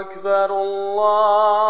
أكبر الله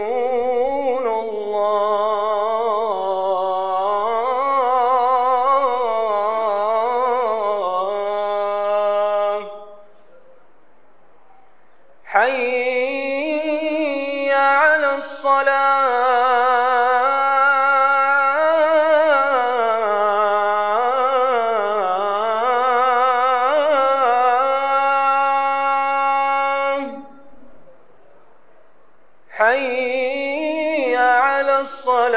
قال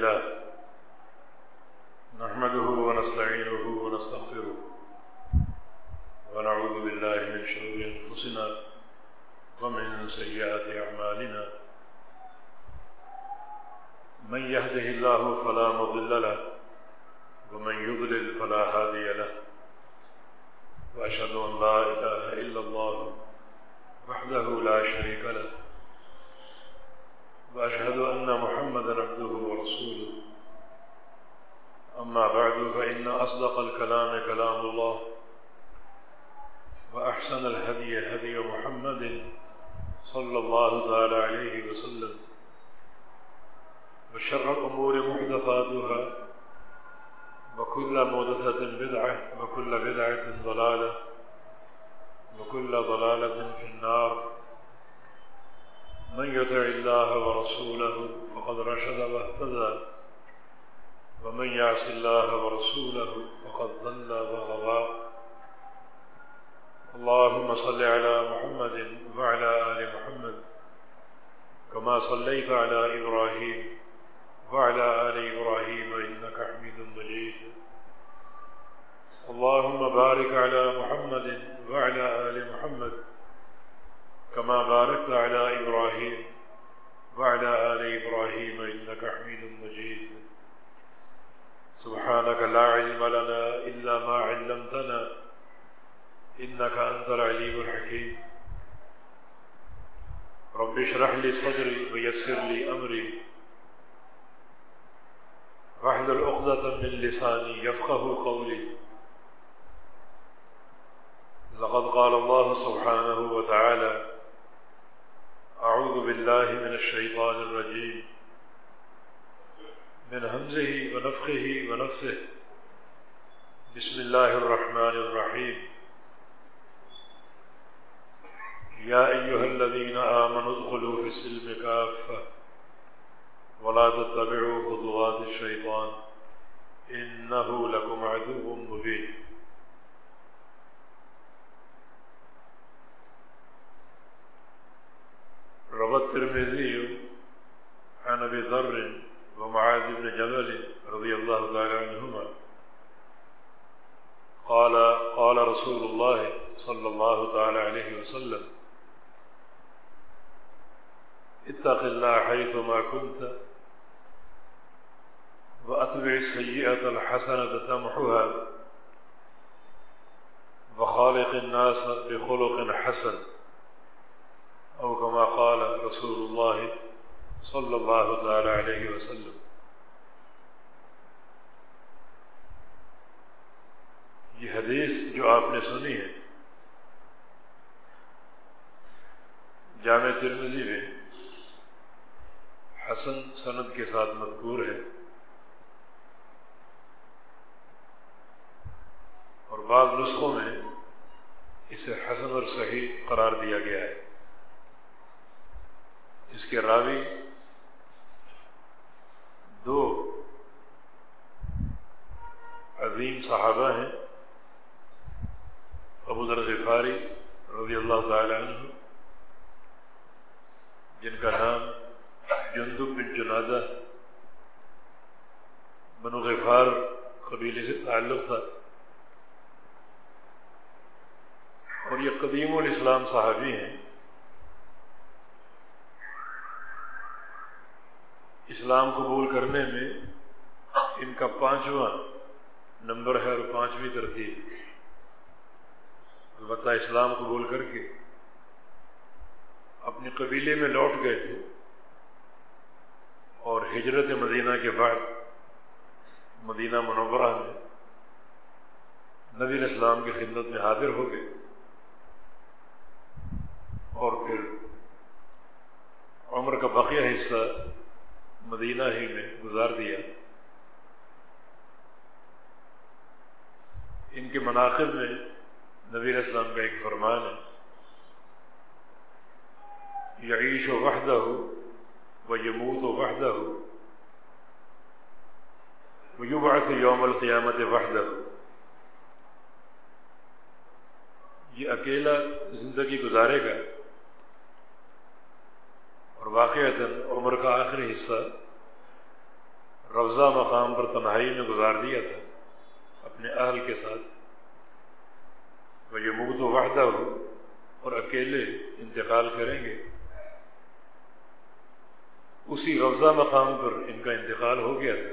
اللہ إنك أنت العليم الحكيم. رب اشرح لي صدري ويسر لي أمري. واحلل عقدة من لساني يفقه قولي. لقد قال الله سبحانه وتعالى أعوذ بالله من الشيطان الرجيم. من همزه ونفخه ونفسه. بسم الله الرحمن الرحيم. يا أيها الذين آمنوا ادخلوا في السلم كافة ولا تتبعوا خطوات الشيطان إنه لكم عدو مبين. روى الترمذي عن أبي ذر ومعاذ بن جبل رضي الله تعالى عنهما قال قال رسول الله صلى الله تعالى عليه وسلم اتق الله حيثما كنت وأتبع السيئة الحسنة تمحها وخالق الناس بخلق حسن أو كما قال رسول الله صلى الله تعالى عليه وسلم. یہ حدیث جو آپ نے سنی ہے جامع ترمزی میں حسن سند کے ساتھ مذکور ہے۔ اور بعض نسخوں میں اسے حسن اور صحیح قرار دیا گیا ہے۔ اس کے راوی دو عظیم صحابہ ہیں۔ ابو ذر غفاری رضی اللہ تعالی عنہ، جن کا نام جندب بن جنادہ بنو غفار قبیلے سے تعلق تھا اور یہ قدیم الاسلام صحابی ہیں۔ اسلام قبول کرنے میں ان کا پانچواں نمبر ہے اور پانچویں ترتیب۔ البتہ اسلام قبول کر کے اپنے قبیلے میں لوٹ گئے تھے۔ اور ہجرت مدینہ کے بعد مدینہ منورہ میں نبی اسلام کی خدمت میں حاضر ہو گئے اور پھر عمر کا بقیہ حصہ مدینہ ہی میں گزار دیا۔ ان کے مناقب میں نبی اسلام کا ایک فرمان ہے یعیش و وحدہ ہو یموت و وحدہ ہو وہ یو یوم القیامت وحدہ ہو یہ اکیلا زندگی گزارے گا اور واقعات عمر کا آخری حصہ روضہ مقام پر تنہائی میں گزار دیا تھا اپنے اہل کے ساتھ. وہ یہ مغد وحدہ ہو اور اکیلے انتقال کریں گے. اسی روزہ مقام پر ان کا انتقال ہو گیا تھا۔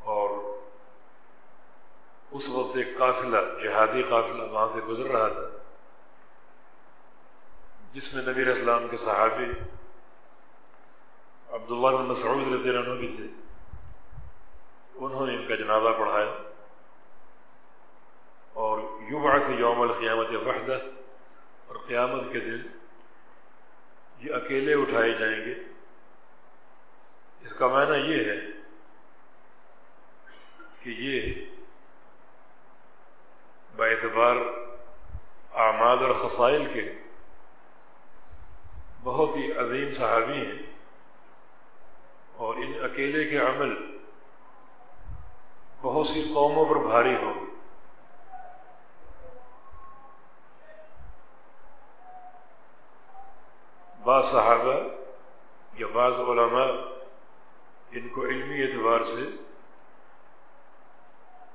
اور اس وقت ایک قافلہ، جہادی قافلہ وہاں سے گزر رہا تھا، جس میں نبی اسلام کے صحابی عبداللہ بن مسعود رضی اللہ عنہ بھی تھے۔ انہوں نے ان کا جنازہ پڑھایا۔ اور یوبعث یوم القیامت وحدہ، اور قیامت کے دن یہ اکیلے اٹھائے جائیں گے۔ اس کا معنی یہ ہے کہ یہ اعتبار اعمال اور خسائل کے بہت ہی عظیم صحابی ہیں اور ان اکیلے کے عمل بہت سی قوموں پر بھاری ہوں گے۔ بعض صحابہ یا بعض علماء ان کو علمی اعتبار سے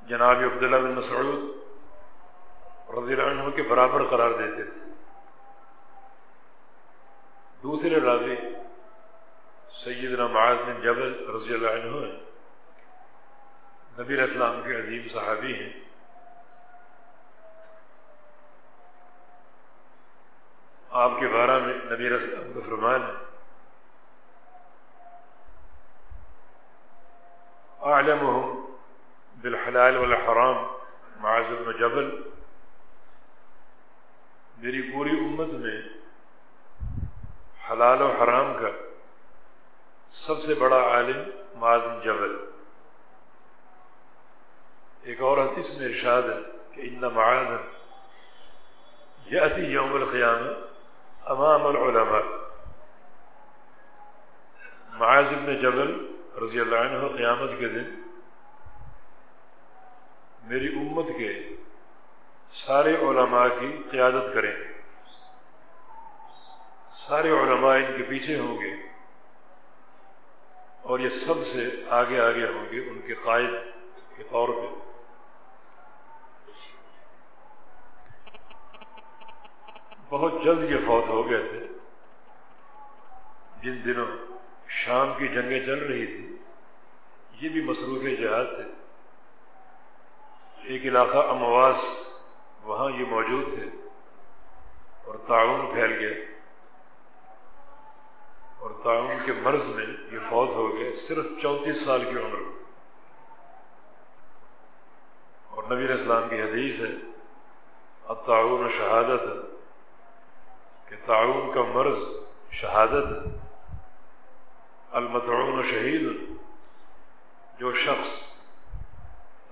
جناب عبداللہ بن مسعود رضی اللہ عنہ کے برابر قرار دیتے تھے۔ دوسرے راوی سیدنا معاذ بن جبل رضی اللہ عنہ ہیں۔ نبی اسلام کے عظیم صحابی ہیں۔ آپ کے بارہ میں نبی اسلام کا فرمان ہے۔ عالمهم بالحلال والحرام، معاذ بن جبل۔ میری پوری امت میں حلال و حرام کا سب سے بڑا عالم معاذ بن جبل۔ ایک اور حدیث میں ارشاد ہے کہ ان معاذ یاتی یوم القیام امام العلماء معاذ بن جبل رضی اللہ عنہ قیامت کے دن میری امت کے سارے علماء کی قیادت کریں گے۔ سارے علماء ان کے پیچھے ہوں گے اور یہ سب سے آگے آگے ہوں گے ان کے قائد کے طور پہ۔ بہت جلد یہ فوت ہو گئے تھے۔ جن دنوں شام کی جنگیں چل رہی تھی یہ بھی مصروف جہاد تھے۔ ایک علاقہ امواس وہاں یہ موجود تھے اور تعاون پھیل گیا اور تعاون کے مرض میں یہ فوت ہو گئے صرف چونتیس سال کی عمر میں۔ اور نبی اسلام کی حدیث ہے اب تعاون شہادت۔ ہے کہ تعاون کا مرض شہادت ہے المتعون شہید، جو شخص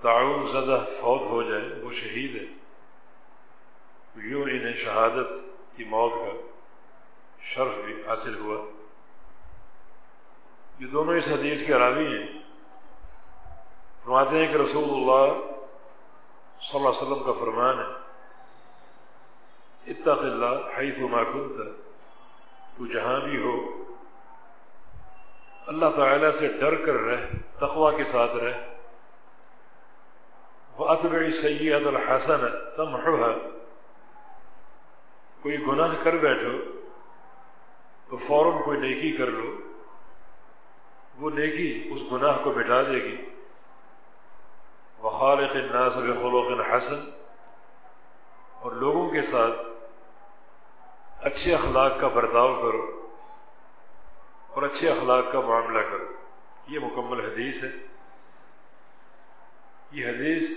تعاون زدہ فوت ہو جائے، وہ شہید ہے، تو یوں انہیں شہادت کی موت کا شرف بھی حاصل ہوا۔ یہ دونوں اس حدیث کے راوی ہیں۔ فرماتے ہیں کہ رسول اللہ صلی اللہ علیہ وسلم کا فرمان ہے۔ اتق اللہ حیث ما کنت۔ تو جہاں بھی ہو، اللہ تعالی سے ڈر کر رہ تقوا کے ساتھ رہ۔ وہ اتبعی سید الحسن تم کوئی گناہ کر بیٹھو، تو فوراً کوئی نیکی کر لو۔ وہ نیکی اس گناہ کو مٹا دے گی۔ وہ خالق الناس بخلوق حسن۔ اور لوگوں کے ساتھ اچھے اخلاق کا برتاؤ کرو اور اچھے اخلاق کا معاملہ کرو۔ یہ مکمل حدیث ہے۔ یہ حدیث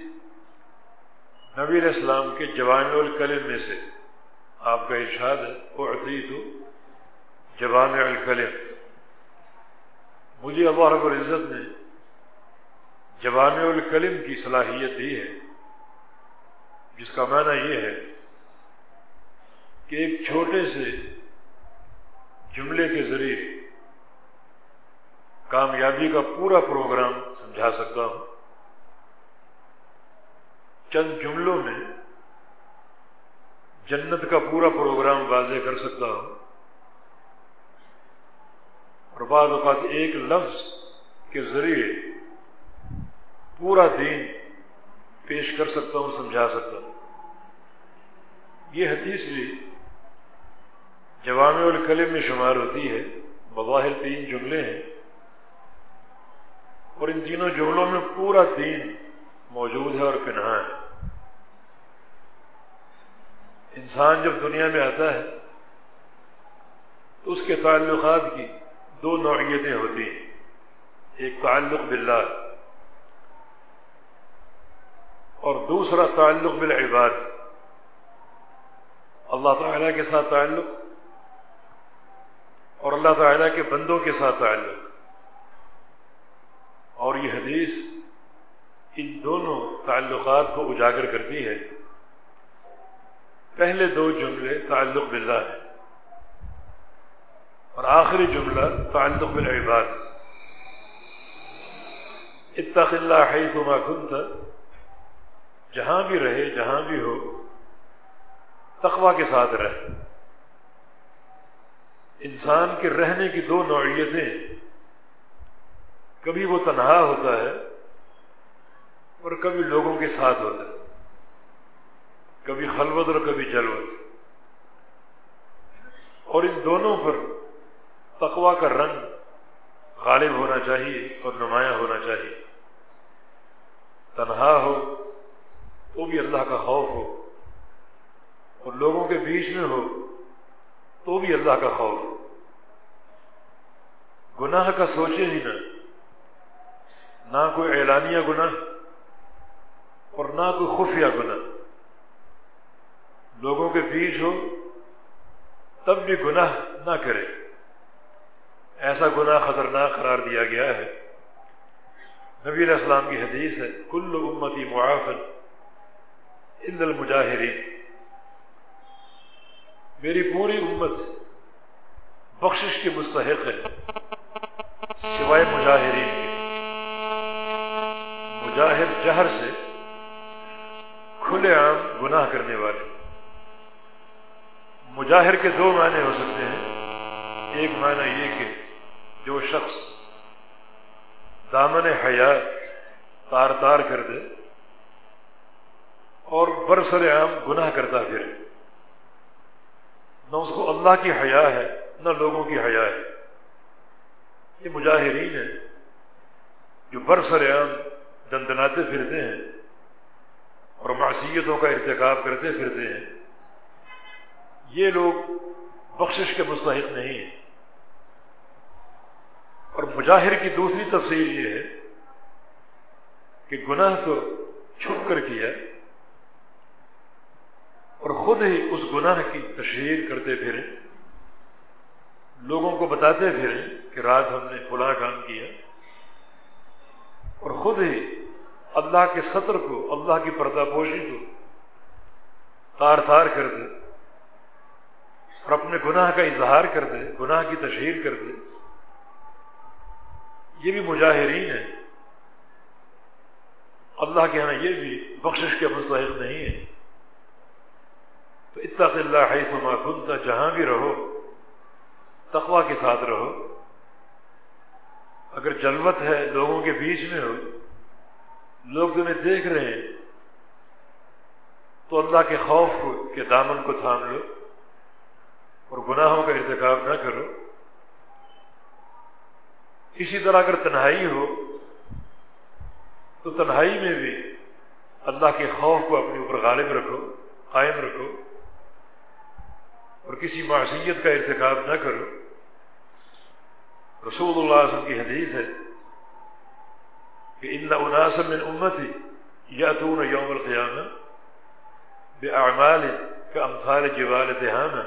نبی علیہ السلام کے جوان الکلم میں سے آپ کا ارشاد ہے۔ وہ عطیت ہو جوان الکلم۔ مجھے اللہ رب العزت نے جوام الکلم کی صلاحیت دی ہے۔ جس کا معنی یہ ہے کہ ایک چھوٹے سے جملے کے ذریعے کامیابی کا پورا پروگرام سمجھا سکتا ہوں۔ چند جملوں میں جنت کا پورا پروگرام واضح کر سکتا ہوں۔ اور بعض اوقات ایک لفظ کے ذریعے پورا دین پیش کر سکتا ہوں، سمجھا سکتا ہوں۔ یہ حدیث بھی جوام الکلم میں شمار ہوتی ہے بظاہر تین جملے ہیں، اور ان تینوں جملوں میں پورا دین موجود ہے اور پنہا ہے۔ انسان جب دنیا میں آتا ہے تو اس کے تعلقات کی دو نوعیتیں ہوتی ہیں۔ ایک تعلق باللہ اور دوسرا تعلق بالعباد۔ اللہ تعالیٰ کے ساتھ تعلق اور اللہ تعالیٰ کے بندوں کے ساتھ تعلق۔ اور یہ حدیث ان دونوں تعلقات کو اجاگر کرتی ہے۔ پہلے دو جملے تعلق باللہ ہیں۔ اور آخری جملہ تعلق بالعباد اتخ اللہ حیث ما کنت۔ جہاں بھی رہے، جہاں بھی ہو، تقوی کے ساتھ رہ۔ انسان کے رہنے کی دو نوعیتیں کبھی وہ تنہا ہوتا ہے اور کبھی لوگوں کے ساتھ ہوتا ہے۔ کبھی خلوت اور کبھی جلوت۔ اور ان دونوں پر تقوا کا رنگ غالب ہونا چاہیے اور نمایاں ہونا چاہیے۔ تنہا ہو تو بھی اللہ کا خوف ہو اور لوگوں کے بیچ میں ہو تو بھی اللہ کا خوف۔ گناہ کا سوچے ہی نہ۔ نہ کوئی اعلانیہ گناہ اور نہ کوئی خفیہ گناہ۔ لوگوں کے بیچ ہو، تب بھی گناہ نہ کرے۔ ایسا گناہ خطرناک قرار دیا گیا ہے۔ نبی علیہ السلام کی حدیث ہے، کل امتی معافن عند المجاہرین۔ میری پوری امت بخشش کے مستحق ہے، سوائے مجاہرین کے۔ مجاہر جہر سے کھلے عام گناہ کرنے والے۔ مجاہر کے دو معنی ہو سکتے ہیں۔ ایک معنی یہ کہ جو شخص دامن حیا تار تار کر دے اور برسر عام گناہ کرتا پھر نہ اس کو اللہ کی حیا ہے، نہ لوگوں کی حیا ہے۔ یہ مجاہرین ہیں جو برسر عام دندناتے پھرتے ہیں اور معصیتوں کا ارتکاب کرتے پھرتے ہیں۔ یہ لوگ بخشش کے مستحق نہیں ہیں۔ اور مجاہر کی دوسری تفصیل یہ ہے کہ گناہ تو چھپ کر کیا اور خود ہی اس گناہ کی تشہیر کرتے پھریں، لوگوں کو بتاتے پھریں کہ رات ہم نے فلاں کام کیا۔ اور خود ہی اللہ کے سطر کو، اللہ کی پردہ پوشی کو تار تار کر دے اور اپنے گناہ کا اظہار کر دے، گناہ کی تشہیر کر دے۔ یہ بھی مجاہرین ہے اللہ کے ہاں یہ بھی بخشش کے مستحق نہیں ہے تو اتق اللہ حیث ما کنتا جہاں بھی رہو تقوا کے ساتھ رہو۔ اگر جلوت ہے لوگوں کے بیچ میں ہو، لوگ تمہیں دیکھ رہے ہیں، تو اللہ کے خوف کو کے دامن کو تھام لو اور گناہوں کا ارتکاب نہ کرو۔ اسی طرح اگر تنہائی ہو، تو تنہائی میں بھی اللہ کے خوف کو اپنے اوپر غالب رکھو، قائم رکھو۔ اور کسی معصیت کا ارتکاب نہ کرو۔ رسول اللہ وسلم کی حدیث ہے کہ ان اناسم من امتی یاتون یوم القیامہ بے اعمال کا امثال جوال تہانہ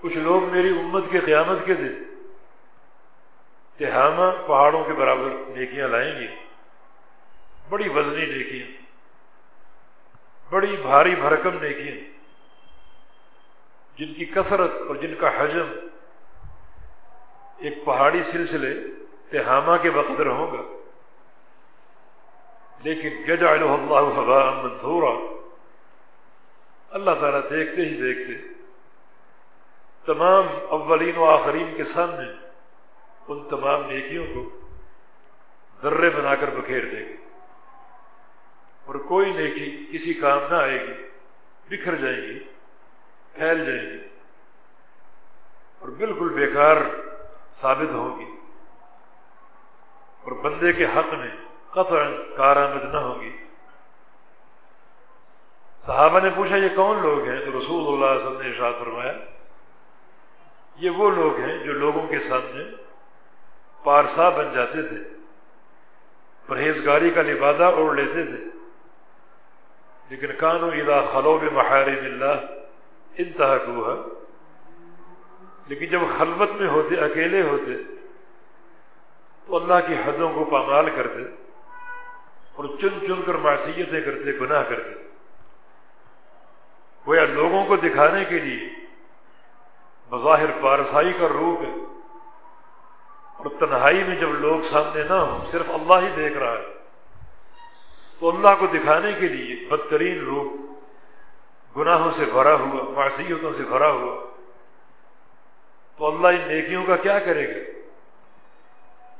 کچھ لوگ میری امت کے قیامت کے دن تہامہ پہاڑوں کے برابر نیکیاں لائیں گے۔ بڑی وزنی نیکیاں، بڑی بھاری بھرکم نیکیاں۔ جن کی کثرت اور جن کا حجم ایک پہاڑی سلسلے تہامہ کے بقدر ہوگا لیکن یجعلہ اللہ حباء منثورا، اللہ تعالیٰ دیکھتے ہی دیکھتے تمام اولین و آخرین کے سامنے ان تمام نیکیوں کو ذرے بنا کر بکھیر دے گی اور کوئی نیکی کسی کام نہ آئے گی، بکھر جائے گی۔ پھیل جائے گی اور بالکل بیکار ثابت ہوگی اور بندے کے حق میں قطع کارآمد نہ ہوگی۔ صحابہ نے پوچھا، یہ کون لوگ ہیں؟ تو رسول اللہ علیہ وسلم نے ارشاد فرمایا، یہ وہ لوگ ہیں جو لوگوں کے سامنے پارسا بن جاتے تھے، پرہیزگاری کا لبادہ اوڑھ لیتے تھے، لیکن کانو ادا خلوب محارم اللہ انتہا کوہا لیکن جب خلوت میں ہوتے، اکیلے ہوتے، تو اللہ کی حدوں کو پامال کرتے اور چن چن کر معصیتیں کرتے، گناہ کرتے۔ وہ یا لوگوں کو دکھانے کے لیے بظاہر پارسائی کا روپ ہے۔ اور تنہائی میں جب لوگ سامنے نہ ہوں، صرف اللہ ہی دیکھ رہا ہے، تو اللہ کو دکھانے کے لیے بدترین روپ گناہوں سے بھرا ہوا، معصیتوں سے بھرا ہوا۔ تو اللہ ان نیکیوں کا کیا کرے گا؟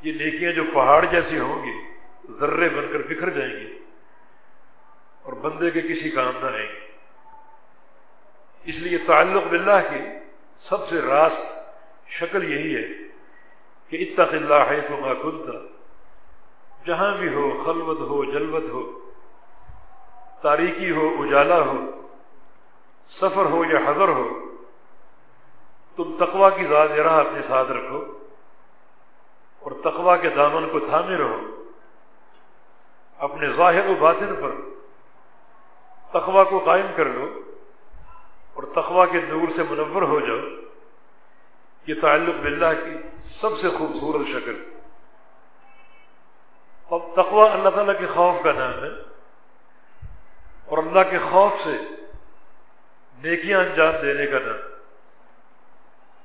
یہ نیکیاں جو پہاڑ جیسی ہوں گی، ذرے بن کر بکھر جائیں گی اور بندے کے کسی کام نہ آئیں گے۔ اس لیے تعلق باللہ کی سب سے راست شکل یہی ہے کہ اتق اللہ ہے تو ما تھا جہاں بھی ہو، خلوت ہو، جلوت ہو، تاریکی ہو، اجالا ہو سفر ہو یا حضر ہو، تم تقوا کی ذات راہ اپنے ساتھ رکھو اور تقوا کے دامن کو تھامے رہو۔ اپنے ظاہر و باطن پر تقوا کو قائم کر لو اور تقوا کے نور سے منور ہو جاؤ۔ یہ تعلق باللہ کی سب سے خوبصورت شکل۔ تقوا اللہ تعالیٰ کے خوف کا نام ہے اور اللہ کے خوف سے نیکیاں انجام دینے کا نام.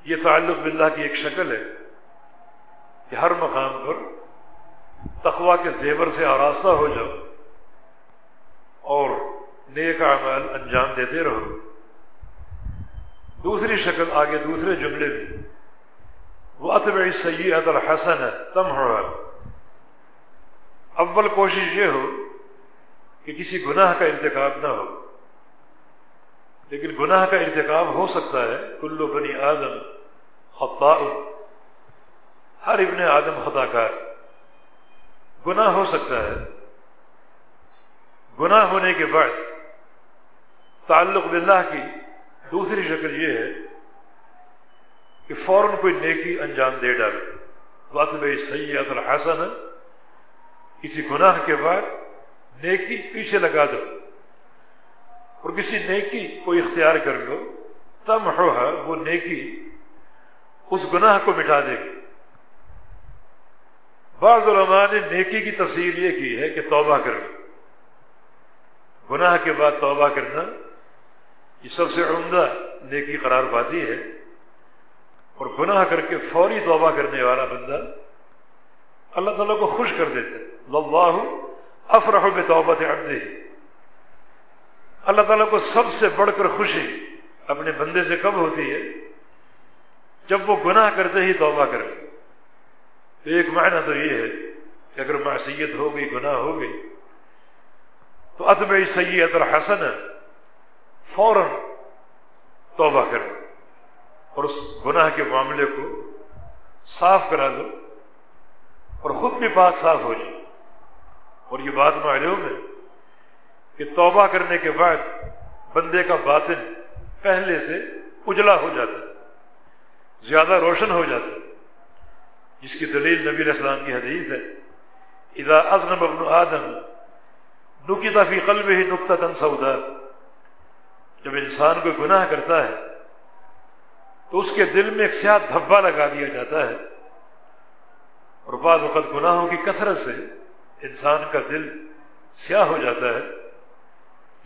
یہ تعلق باللہ کی ایک شکل ہے کہ ہر مقام پر تقوا کے زیور سے آراستہ ہو جاؤ اور نیک اعمال انجام دیتے رہو. دوسری شکل آگے دوسرے جملے میں. وہ اتب سید الحسن ہے تم ہو اول کوشش یہ ہو کہ کسی گناہ کا ارتکاب نہ ہو. لیکن گناہ کا ارتکاب ہو سکتا ہے۔ کلو بنی آدم خطاء۔ ہر ابن آدم خطا کار گناہ ہو سکتا ہے۔ گناہ ہونے کے بعد تعلق باللہ کی دوسری شکل یہ ہے کہ فوراً کوئی نیکی انجام دے ڈالے بات میں سید الحسن کسی گناہ کے بعد نیکی پیچھے لگا دو۔ اور کسی نیکی کو اختیار کر لو تم ہو وہ نیکی اس گناہ کو مٹا دے گی۔ بعض علماء نے نیکی کی تفصیل یہ کی ہے کہ توبہ کر لو۔ گناہ کے بعد توبہ کرنا یہ سب سے عمدہ نیکی قرار پاتی ہے۔ اور گناہ کر کے فوری توبہ کرنے والا بندہ اللہ تعالیٰ کو خوش کر دیتا ہے۔ اللہ افرح میں توبہ عبدہ۔ اللہ تعالیٰ کو سب سے بڑھ کر خوشی اپنے بندے سے کب ہوتی ہے؟ جب وہ گناہ کرتے ہی توبہ کر تو ایک معنی تو یہ ہے کہ اگر معصیت ہو گئی، گناہ ہو گئی، تو اتب سید اور حسن فوراً توبہ کر لو۔ اور اس گناہ کے معاملے کو صاف کرا دو اور خود بھی پاک صاف ہو جائے۔ اور یہ بات معلوم ہے کہ توبہ کرنے کے بعد بندے کا باطن پہلے سے اجلا ہو جاتا ہے، زیادہ روشن ہو جاتا ہے۔ جس کی دلیل نبی اسلام کی حدیث ہے، اذا ازنب ابن آدم نکتا فی قلب ہی نقطہ تن سودا جب انسان کوئی گناہ کرتا ہے، تو اس کے دل میں ایک سیاہ دھبا لگا دیا جاتا ہے۔ اور بعض وقت گناہوں کی کثرت سے انسان کا دل سیاہ ہو جاتا ہے۔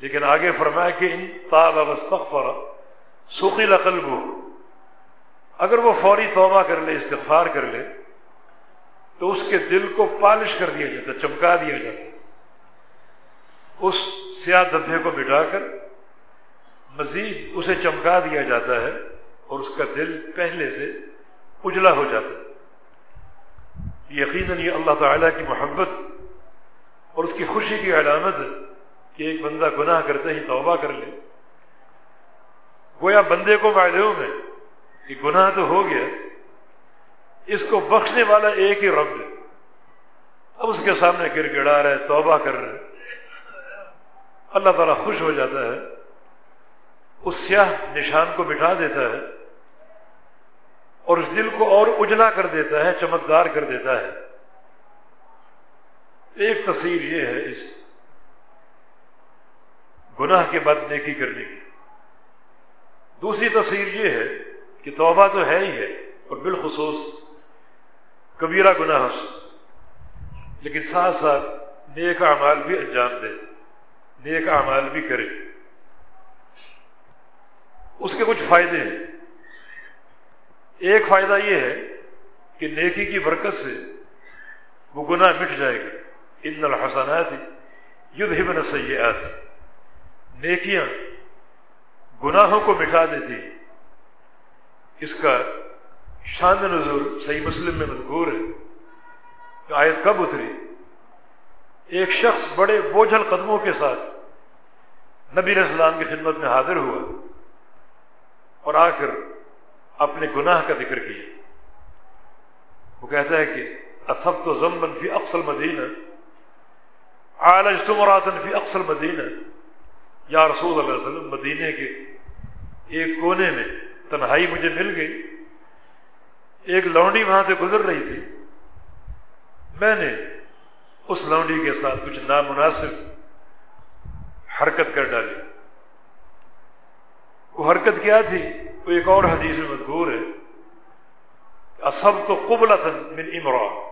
لیکن آگے فرمایا کہ ان تاب وسطر سوکھی قلب ہو اگر وہ فوری توبہ کر لے، استغفار کر لے، تو اس کے دل کو پالش کر دیا جاتا، چمکا دیا جاتا۔ اس سیاہ دھبے کو مٹا کر مزید اسے چمکا دیا جاتا ہے اور اس کا دل پہلے سے اجلا ہو جاتا۔ ہے یقیناً یہ اللہ تعالیٰ کی محبت اور اس کی خوشی کی علامت ہے۔ کہ ایک بندہ گناہ کرتے ہی توبہ کر لے۔ گویا بندے کو معلوم ہے کہ گناہ تو ہو گیا، اس کو بخشنے والا ایک ہی رب ہے۔ اب اس کے سامنے گر گڑا رہے، توبہ کر رہے۔ اللہ تعالیٰ خوش ہو جاتا ہے، اس سیاہ نشان کو مٹا دیتا ہے اور اس دل کو اور اجلا کر دیتا ہے، چمکدار کر دیتا ہے۔ ایک تصویر یہ ہے، اس گناہ کے بعد نیکی کرنے کی۔ دوسری تصویر یہ ہے کہ توبہ تو ہے ہی ہے اور بالخصوص کبیرہ گناہ سے۔ لیکن ساتھ ساتھ نیک اعمال بھی انجام دے، نیک اعمال بھی کرے۔ اس کے کچھ فائدے ہیں۔ ایک فائدہ یہ ہے کہ نیکی کی برکت سے وہ گناہ مٹ جائے گا۔ ان الحسنات یدھ بن سیاحت نیکیاں گناہوں کو مٹا دیتی اس کا شان نزول صحیح مسلم میں مذکور ہے کہ آیت کب اتری؟ ایک شخص بڑے بوجھل قدموں کے ساتھ نبی علیہ السلام کی خدمت میں حاضر ہوا اور آ کر اپنے گناہ کا ذکر کیا۔ وہ کہتا ہے کہ اصب تو ضمن فی اقسل مدینہ عالج تمراتن فی اقسل مدینہ یا رسول اللہ علیہ وسلم، مدینے کے ایک کونے میں تنہائی مجھے مل گئی۔ ایک لونڈی وہاں سے گزر رہی تھی۔ میں نے اس لونڈی کے ساتھ کچھ نامناسب حرکت کر ڈالی۔ وہ حرکت کیا تھی؟ وہ ایک اور حدیث میں مذکور ہے۔ اسب تو قبل من امرا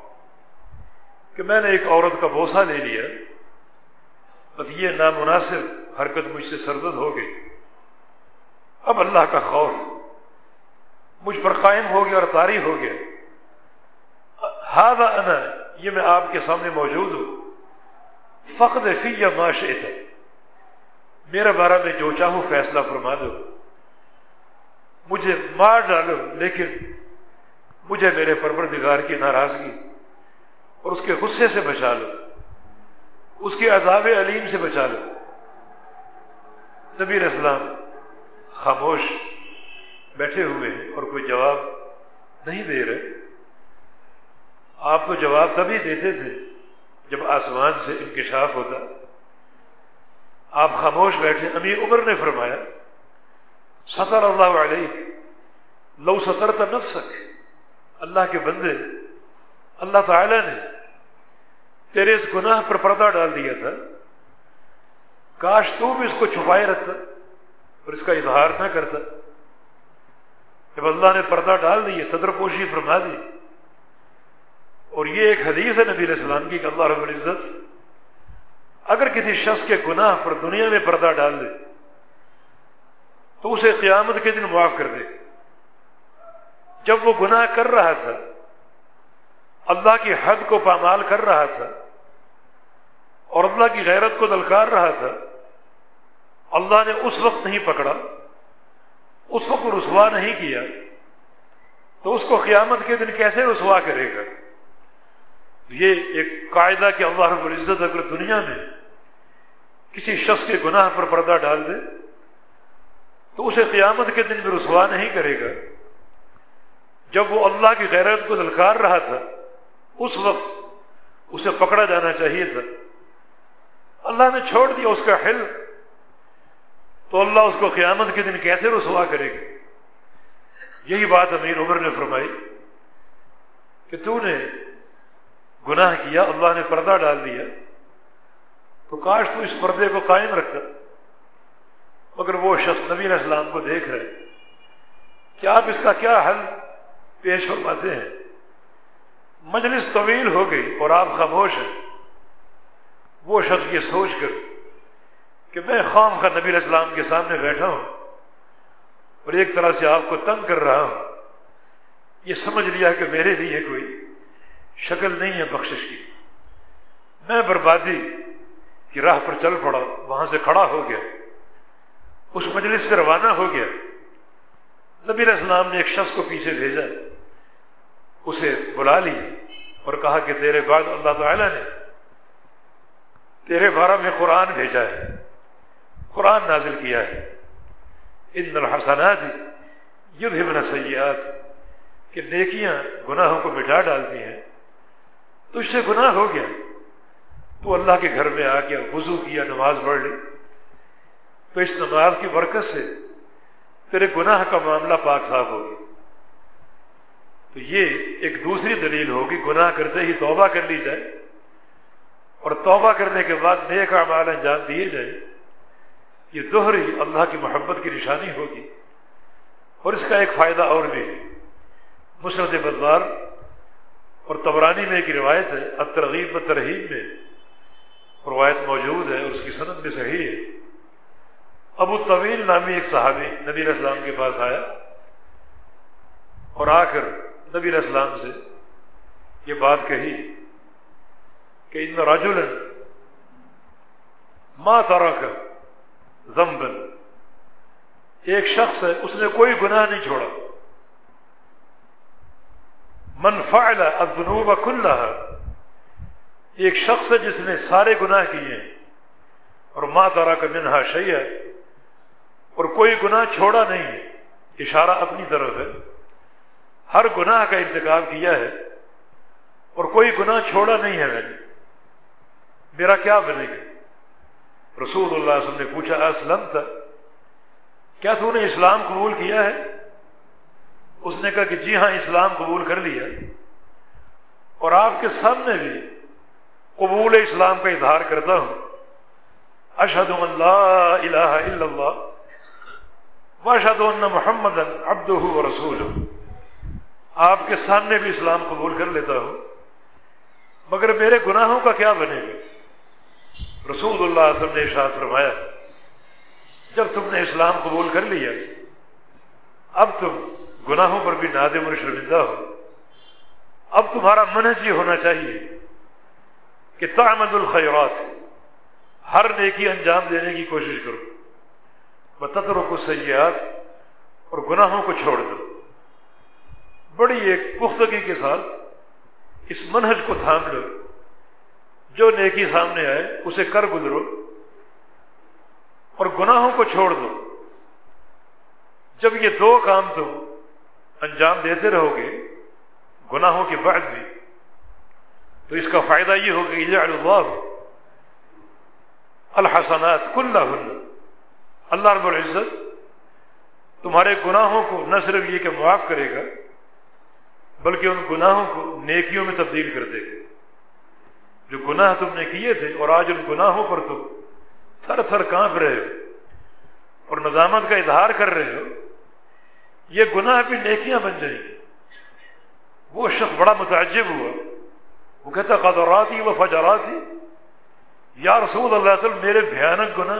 کہ میں نے ایک عورت کا بوسا لے لیا۔ بس یہ نامناسب حرکت مجھ سے سرزد ہو گئی۔ اب اللہ کا خوف مجھ پر قائم ہو گیا اور طاری ہو گیا۔ ہاضا انا، یہ میں آپ کے سامنے موجود ہوں۔ فقد فی یا معاشے تھا میرا بارہ میں جو چاہوں فیصلہ فرما دو۔ مجھے مار ڈالو، لیکن مجھے میرے پروردگار کی ناراضگی اور اس کے غصے سے بچا لو۔ اس کے عذاب علیم سے بچا لو۔ نبی اسلام خاموش بیٹھے ہوئے ہیں اور کوئی جواب نہیں دے رہے۔ آپ تو جواب تبھی دیتے تھے جب آسمان سے انکشاف ہوتا۔ آپ خاموش بیٹھے، امیر عمر نے فرمایا، سطر اللہ علیہ لو سطر کا نفسک۔ اللہ کے بندے، اللہ تعالی نے تیرے اس گناہ پر پردہ ڈال دیا تھا۔ کاش تو بھی اس کو چھپائے رکھتا اور اس کا اظہار نہ کرتا۔ جب اللہ نے پردہ ڈال دی صدر پوشی فرما دی۔ اور یہ ایک حدیث ہے نبی علیہ السلام کی کہ اللہ رب العزت اگر کسی شخص کے گناہ پر دنیا میں پردہ ڈال دے، تو اسے قیامت کے دن معاف کر دے۔ جب وہ گناہ کر رہا تھا، اللہ کی حد کو پامال کر رہا تھا اور اللہ کی غیرت کو دلکار رہا تھا، اللہ نے اس وقت نہیں پکڑا، اس وقت رسوا نہیں کیا، تو اس کو قیامت کے دن کیسے رسوا کرے گا؟ یہ ایک قاعدہ کہ اللہ رب العزت اگر دنیا میں کسی شخص کے گناہ پر پردہ ڈال دے، تو اسے قیامت کے دن بھی رسوا نہیں کرے گا۔ جب وہ اللہ کی غیرت کو دلکار رہا تھا، اس وقت اسے پکڑا جانا چاہیے تھا۔ اللہ نے چھوڑ دیا اس کا حل تو اللہ اس کو قیامت کے دن کیسے رسوا کرے گا؟ یہی بات امیر عمر نے فرمائی کہ تو نے گناہ کیا، اللہ نے پردہ ڈال دیا، تو کاش تو اس پردے کو قائم رکھتا۔ مگر وہ شخص نبی علیہ السلام کو دیکھ رہے کہ آپ اس کا کیا حل پیش فرماتے ہیں۔ مجلس طویل ہو گئی اور آپ خاموش ہیں۔ وہ شخص یہ سوچ کر کہ میں خام خواہ نبی علیہ السلام کے سامنے بیٹھا ہوں اور ایک طرح سے آپ کو تنگ کر رہا ہوں، یہ سمجھ لیا کہ میرے لیے کوئی شکل نہیں ہے بخشش کی۔ میں بربادی کی راہ پر چل پڑا، وہاں سے کھڑا ہو گیا۔ اس مجلس سے روانہ ہو گیا۔ نبی علیہ السلام نے ایک شخص کو پیچھے بھیجا، اسے بلا لیا اور کہا کہ تیرے بعد اللہ تعالی نے تیرے بارہ میں قرآن بھیجا ہے۔ قرآن نازل کیا ہے۔ ان الحسنات یدھبن سیئات کہ نیکیاں گناہوں کو مٹا ڈالتی ہیں۔ تو اس سے گناہ ہو گیا۔ تو اللہ کے گھر میں آ گیا وضو کیا، نماز پڑھ لی۔ تو اس نماز کی برکت سے تیرے گناہ کا معاملہ پاک صاف ہوگی تو یہ ایک دوسری دلیل ہوگی، گناہ کرتے ہی توبہ کر لی جائے۔ اور توبہ کرنے کے بعد نیک اعمال انجام دیے جائیں، یہ دوہری اللہ کی محبت کی نشانی ہوگی۔ اور اس کا ایک فائدہ اور بھی ہے۔ مسرت بدار اور تبرانی میں ایک روایت ہے اترغیب و ترغیب میں۔ روایت موجود ہے اور اس کی صنعت میں صحیح ہے۔ ابو طویل نامی ایک صحابی نبی علیہ السلام کے پاس آیا اور آ کر نبی علیہ السلام سے یہ بات کہی۔ کہ ان راجول ماں تارا کا زمبن ایک شخص ہے، اس نے کوئی گناہ نہیں چھوڑا۔ من فعل الذنوب كلها ایک شخص ہے جس نے سارے گناہ کیے ہیں، اور ماں تارا کا منہا شہی ہے اور کوئی گناہ چھوڑا نہیں ہے۔ اشارہ اپنی طرف ہے۔ ہر گناہ کا ارتکاب کیا ہے، اور کوئی گناہ چھوڑا نہیں ہے میں نے۔ میرا کیا بنے گا؟ رسول اللہ علیہ وسلم نے پوچھا اسلم تھا کیا تو نے اسلام قبول کیا ہے؟ اس نے کہا کہ جی ہاں اسلام قبول کر لیا۔ اور آپ کے سامنے بھی قبول اسلام کا اظہار کرتا ہوں۔ اشد اللہ الہ الا اللہ واشد اللہ محمد ابد و رسول آپ کے سامنے بھی اسلام قبول کر لیتا ہوں۔ مگر میرے گناہوں کا کیا بنے گا؟ رسول اللہ علیہ وسلم نے ارشاد فرمایا، جب تم نے اسلام قبول کر لیا، اب تم گناہوں پر بھی نادم اور شرمندہ ہو۔ اب تمہارا منج یہ ہونا چاہیے کہ تعمد الخیرات، ہر نیکی انجام دینے کی کوشش کرو۔ بتروں کو سیاحت اور گناہوں کو چھوڑ دو۔ بڑی ایک پختگی کے ساتھ اس منہج کو تھام لو۔ جو نیکی سامنے آئے، اسے کر گزرو اور گناہوں کو چھوڑ دو۔ جب یہ دو کام تم انجام دیتے رہو گے، گناہوں کے بعد بھی، تو اس کا فائدہ یہ ہوگا کہ اللہ الحسنات کل اللہ رب العزت تمہارے گناہوں کو نہ صرف یہ کہ معاف کرے گا، بلکہ ان گناہوں کو نیکیوں میں تبدیل کر دے گا۔ جو گناہ تم نے کیے تھے اور آج ان گناہوں پر تم تھر تھر کانپ رہے ہو اور ندامت کا اظہار کر رہے ہو، یہ گناہ بھی نیکیاں بن جائیں گی۔ وہ شخص بڑا متعجب ہوا۔ وہ کہتا قدرات ہی وہ ہی یا رسول اللہ علیہ وسلم، میرے بھیانک گناہ۔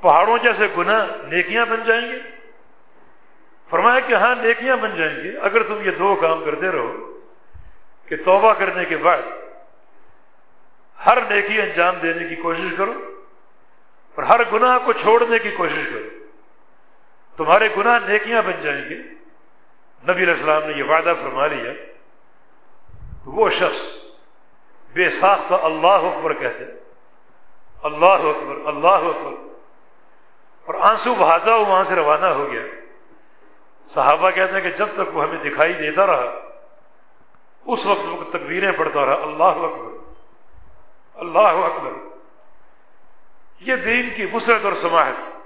پہاڑوں جیسے گناہ نیکیاں بن جائیں گے۔ فرمایا کہ ہاں نیکیاں بن جائیں گے۔ اگر تم یہ دو کام کرتے رہو کہ توبہ کرنے کے بعد ہر نیکی انجام دینے کی کوشش کرو اور ہر گناہ کو چھوڑنے کی کوشش کرو۔ تمہارے گناہ نیکیاں بن جائیں گے۔ نبی علیہ السلام نے یہ وعدہ فرما لیا۔ تو وہ شخص بے ساختہ اللہ اکبر کہتے اللہ اکبر اللہ اکبر۔ اور آنسو بہاتا وہ وہاں سے روانہ ہو گیا۔ صحابہ کہتے ہیں کہ جب تک وہ ہمیں دکھائی دیتا رہا، اس وقت وہ تکبیریں پڑھتا رہا، اللہ اکبر۔ اللہ اکبر۔ یہ دین کی بسرت اور سماحت۔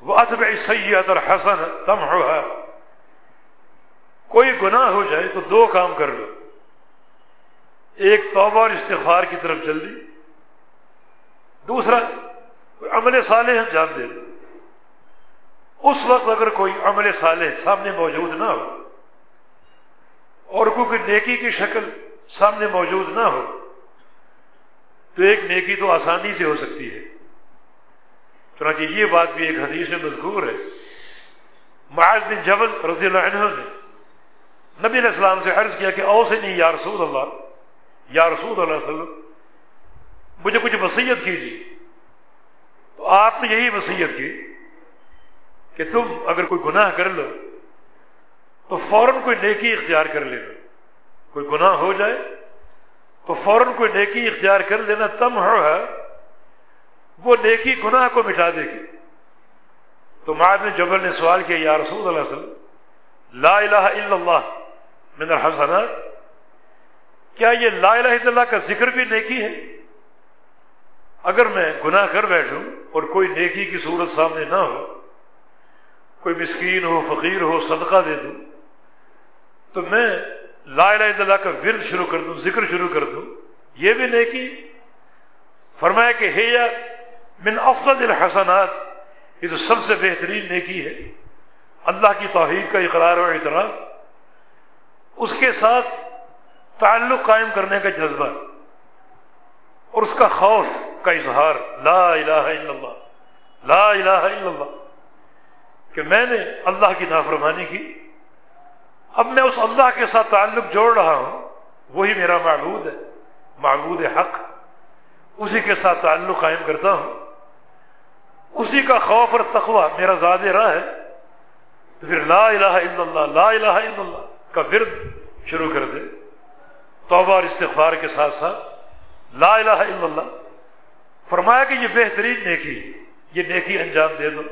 وہ ادب سید اور حسن تم کوئی گناہ ہو جائے تو دو کام کر لو۔ ایک توبہ اور استغفار کی طرف چل دی دوسرا، کوئی عمل صالح انجام دے دو۔ اس وقت اگر کوئی عمل صالح سامنے موجود نہ ہو اور کوئی نیکی کی شکل سامنے موجود نہ ہو تو ایک نیکی تو آسانی سے ہو سکتی ہے۔ چنانچہ یہ بات بھی ایک حدیث میں مذکور ہے۔ معاذ بن جبل رضی اللہ عنہ نے نبی علیہ السلام سے عرض کیا کہ او سے نہیں، یا رسول اللہ، یا رسول اللہ علیہ وسلم، مجھے کچھ وسیعت کیجیے۔ تو آپ نے یہی وسیعت کی کہ تم اگر کوئی گناہ کر لو، تو فوراً کوئی نیکی اختیار کر لینا۔ کوئی گناہ ہو جائے تو فوراً کوئی نیکی اختیار کر لینا تم ہے، وہ نیکی گناہ کو مٹا دے گی۔ تو نے جبل نے سوال کیا، یا رسول اللہ علیہ وسلم، لا الہ الا اللہ من الحسنات، کیا یہ لا الہ الا اللہ کا ذکر بھی نیکی ہے؟ اگر میں گناہ کر بیٹھوں اور کوئی نیکی کی صورت سامنے نہ ہو، کوئی مسکین ہو، فقیر ہو، صدقہ دے دوں، تو میں لا الہ الا اللہ کا ورد شروع کر دوں، ذکر شروع کر دوں۔ یہ بھی نیکی فرمایا کہ ہے یا من افضل الحسنات، یہ تو سب سے بہترین نیکی ہے۔ اللہ کی توحید کا اقرار و اعتراف، اس کے ساتھ تعلق قائم کرنے کا جذبہ، اور اس کا خوف کا اظہار۔ لا الہ الا اللہ، لا الہ الا اللہ، کہ میں نے اللہ کی نافرمانی کی۔ اب میں اس اللہ کے ساتھ تعلق جوڑ رہا ہوں، وہی میرا معبود ہے، معبود حق۔ اسی کے ساتھ تعلق قائم کرتا ہوں۔ اسی کا خوف اور تقوی میرا زیادہ راہ ہے۔ تو پھر لا الہ الا اللہ، لا الہ الا اللہ کا ورد شروع کر دے۔ توبہ اور استغفار کے ساتھ ساتھ لا الہ الا اللہ۔ فرمایا کہ یہ بہترین نیکی، یہ نیکی انجام دے دو۔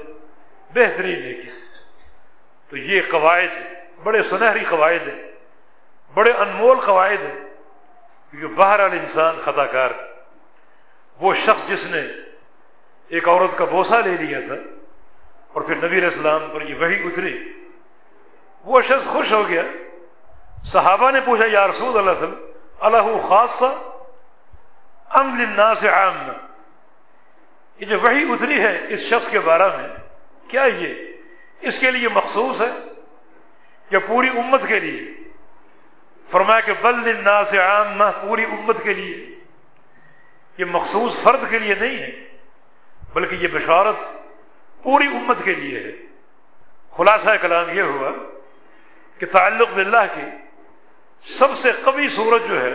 بہترین نیکی۔ تو یہ قواعد بڑے سنہری قواعد ہیں، بڑے انمول قواعد ہیں، کیونکہ باہر والے انسان خطا کار وہ شخص جس نے ایک عورت کا بوسہ لے لیا تھا اور پھر نبی علیہ السلام پر یہ وہی اتری، وہ شخص خوش ہو گیا۔ صحابہ نے پوچھا، یا رسول اللہ علیہ وسلم اللہ خاصہ ام للناس سے یہ جو وہی اتری ہے اس شخص کے بارے میں، کیا یہ اس کے لیے مخصوص ہے؟ یا پوری امت کے لیے۔ فرمایا کہ بل للناس سے پوری امت کے لیے۔ یہ مخصوص فرد کے لیے نہیں ہے، بلکہ یہ بشارت پوری امت کے لیے ہے۔ خلاصہ کلام یہ ہوا کہ تعلق باللہ کی سب سے قوی صورت جو ہے،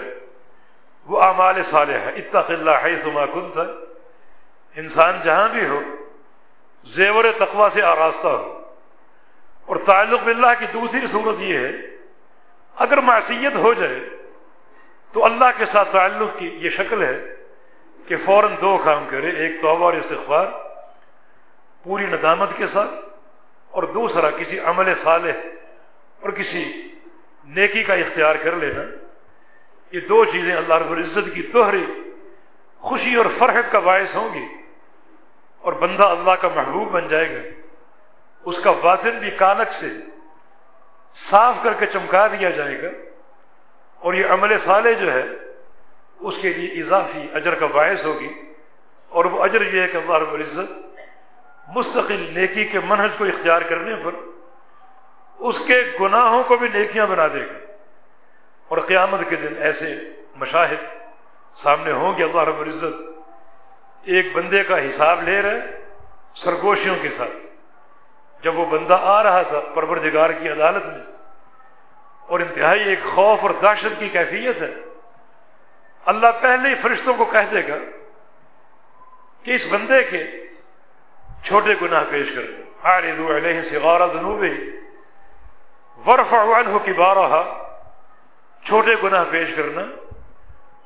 وہ اعمال صالح ہے۔ اتق اللہ حیثما کنت۔ انسان جہاں بھی ہو، زیور تقوا سے آراستہ ہو۔ اور تعلق باللہ کی دوسری صورت یہ ہے، اگر معصیت ہو جائے تو اللہ کے ساتھ تعلق کی یہ شکل ہے کہ فوراً دو کام کرے، ایک توبہ اور استغفار، پوری ندامت کے ساتھ، اور دوسرا کسی عمل صالح اور کسی نیکی کا اختیار کر لینا۔ یہ دو چیزیں اللہ رب العزت کی توہری خوشی اور فرحت کا باعث ہوں گی اور بندہ اللہ کا محبوب بن جائے گا۔ اس کا باطن بھی کالک سے صاف کر کے چمکا دیا جائے گا اور یہ عمل صالح جو ہے، اس کے لیے اضافی اجر کا باعث ہوگی۔ اور وہ اجر یہ ہے کہ اللہ رب العزت مستقل نیکی کے منہج کو اختیار کرنے پر اس کے گناہوں کو بھی نیکیاں بنا دے گا۔ اور قیامت کے دن ایسے مشاہد سامنے ہوں گے۔ اللہ رب العزت ایک بندے کا حساب لے رہے سرگوشیوں کے ساتھ۔ جب وہ بندہ آ رہا تھا پروردگار کی عدالت میں، اور انتہائی ایک خوف اور دہشت کی کیفیت ہے، اللہ پہلے ہی فرشتوں کو کہہ دے گا کہ اس بندے کے چھوٹے گناہ پیش کر دو۔ علیہ سے غورت ورف عنہ کی بارہ چھوٹے گناہ پیش کرنا،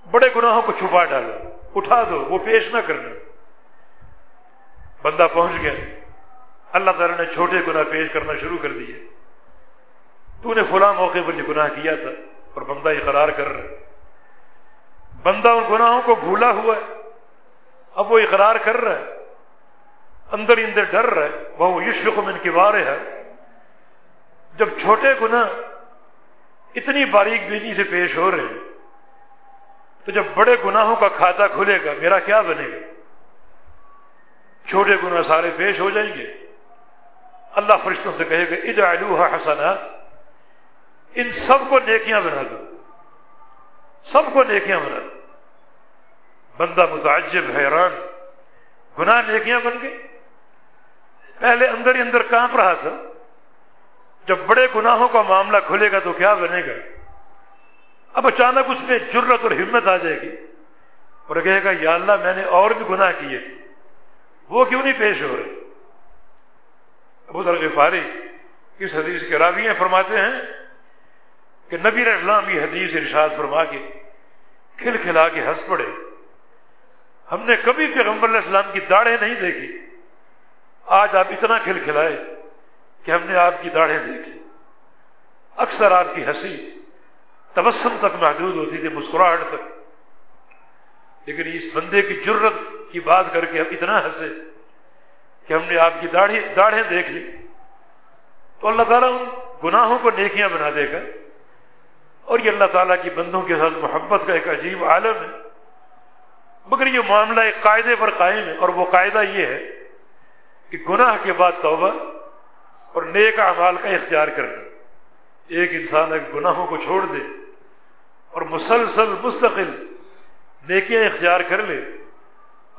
بڑے گناہوں کو چھپا ڈالو، اٹھا دو، وہ پیش نہ کرنا۔ بندہ پہنچ گیا۔ اللہ تعالیٰ نے چھوٹے گناہ پیش کرنا شروع کر دیے۔ تو نے فلاں موقع پر یہ گناہ کیا تھا اور بندہ اقرار کر رہا بندہ ان گناہوں کو بھولا ہوا ہے۔ اب وہ اقرار کر رہا ہے۔ اندر اندر ڈر رہا ہے۔ وہ یشفق من کے بارے ہے جب چھوٹے گناہ اتنی باریک بینی سے پیش ہو رہے ہیں، تو جب بڑے گناہوں کا کھاتا کھلے گا، میرا کیا بنے گا؟ چھوٹے گناہ سارے پیش ہو جائیں گے۔ اللہ فرشتوں سے کہے گا اجعلوها حسنات، ان سب کو نیکیاں بنا دو۔ سب کو نیکیاں بنا دو۔ بندہ متعجب، حیران، گناہ نیکیاں بن گئے۔ پہلے اندر ہی اندر کانپ رہا تھا۔ جب بڑے گناہوں کا معاملہ کھلے گا تو کیا بنے گا؟ اب اچانک اس میں جرت اور ہمت آ جائے گی۔ اور کہے گا، یا اللہ، میں نے اور بھی گناہ کیے تھے۔ وہ کیوں نہیں پیش ہو رہے؟ ابو غفاری اس حدیث کے راوی فرماتے ہیں کہ نبی اسلام یہ حدیث ارشاد فرما کے کھل کھلا کے ہنس پڑے۔ ہم نے کبھی پیغمبر علیہ السلام کی داڑھیں نہیں دیکھی۔ آج آپ اتنا کھل کھلائے کہ ہم نے آپ کی داڑھیں دیکھی۔ اکثر آپ کی ہنسی تبسم تک محدود ہوتی تھی، مسکراہٹ تک۔ لیکن اس بندے کی جرت کی بات کر کے ہم اتنا ہنسے۔ کہ ہم نے آپ کی داڑھی داڑھیں دیکھ لی۔ تو اللہ تعالیٰ ان گناہوں کو نیکیاں بنا دے گا۔ اور یہ اللہ تعالیٰ کی بندوں کے ساتھ محبت کا ایک عجیب عالم ہے۔ مگر یہ معاملہ ایک قاعدے پر قائم ہے اور وہ قاعدہ یہ ہے کہ گناہ کے بعد توبہ اور نیک اعمال کا اختیار کرنا۔ ایک انسان اگر گناہوں کو چھوڑ دے اور مسلسل مستقل نیکیاں اختیار کر لے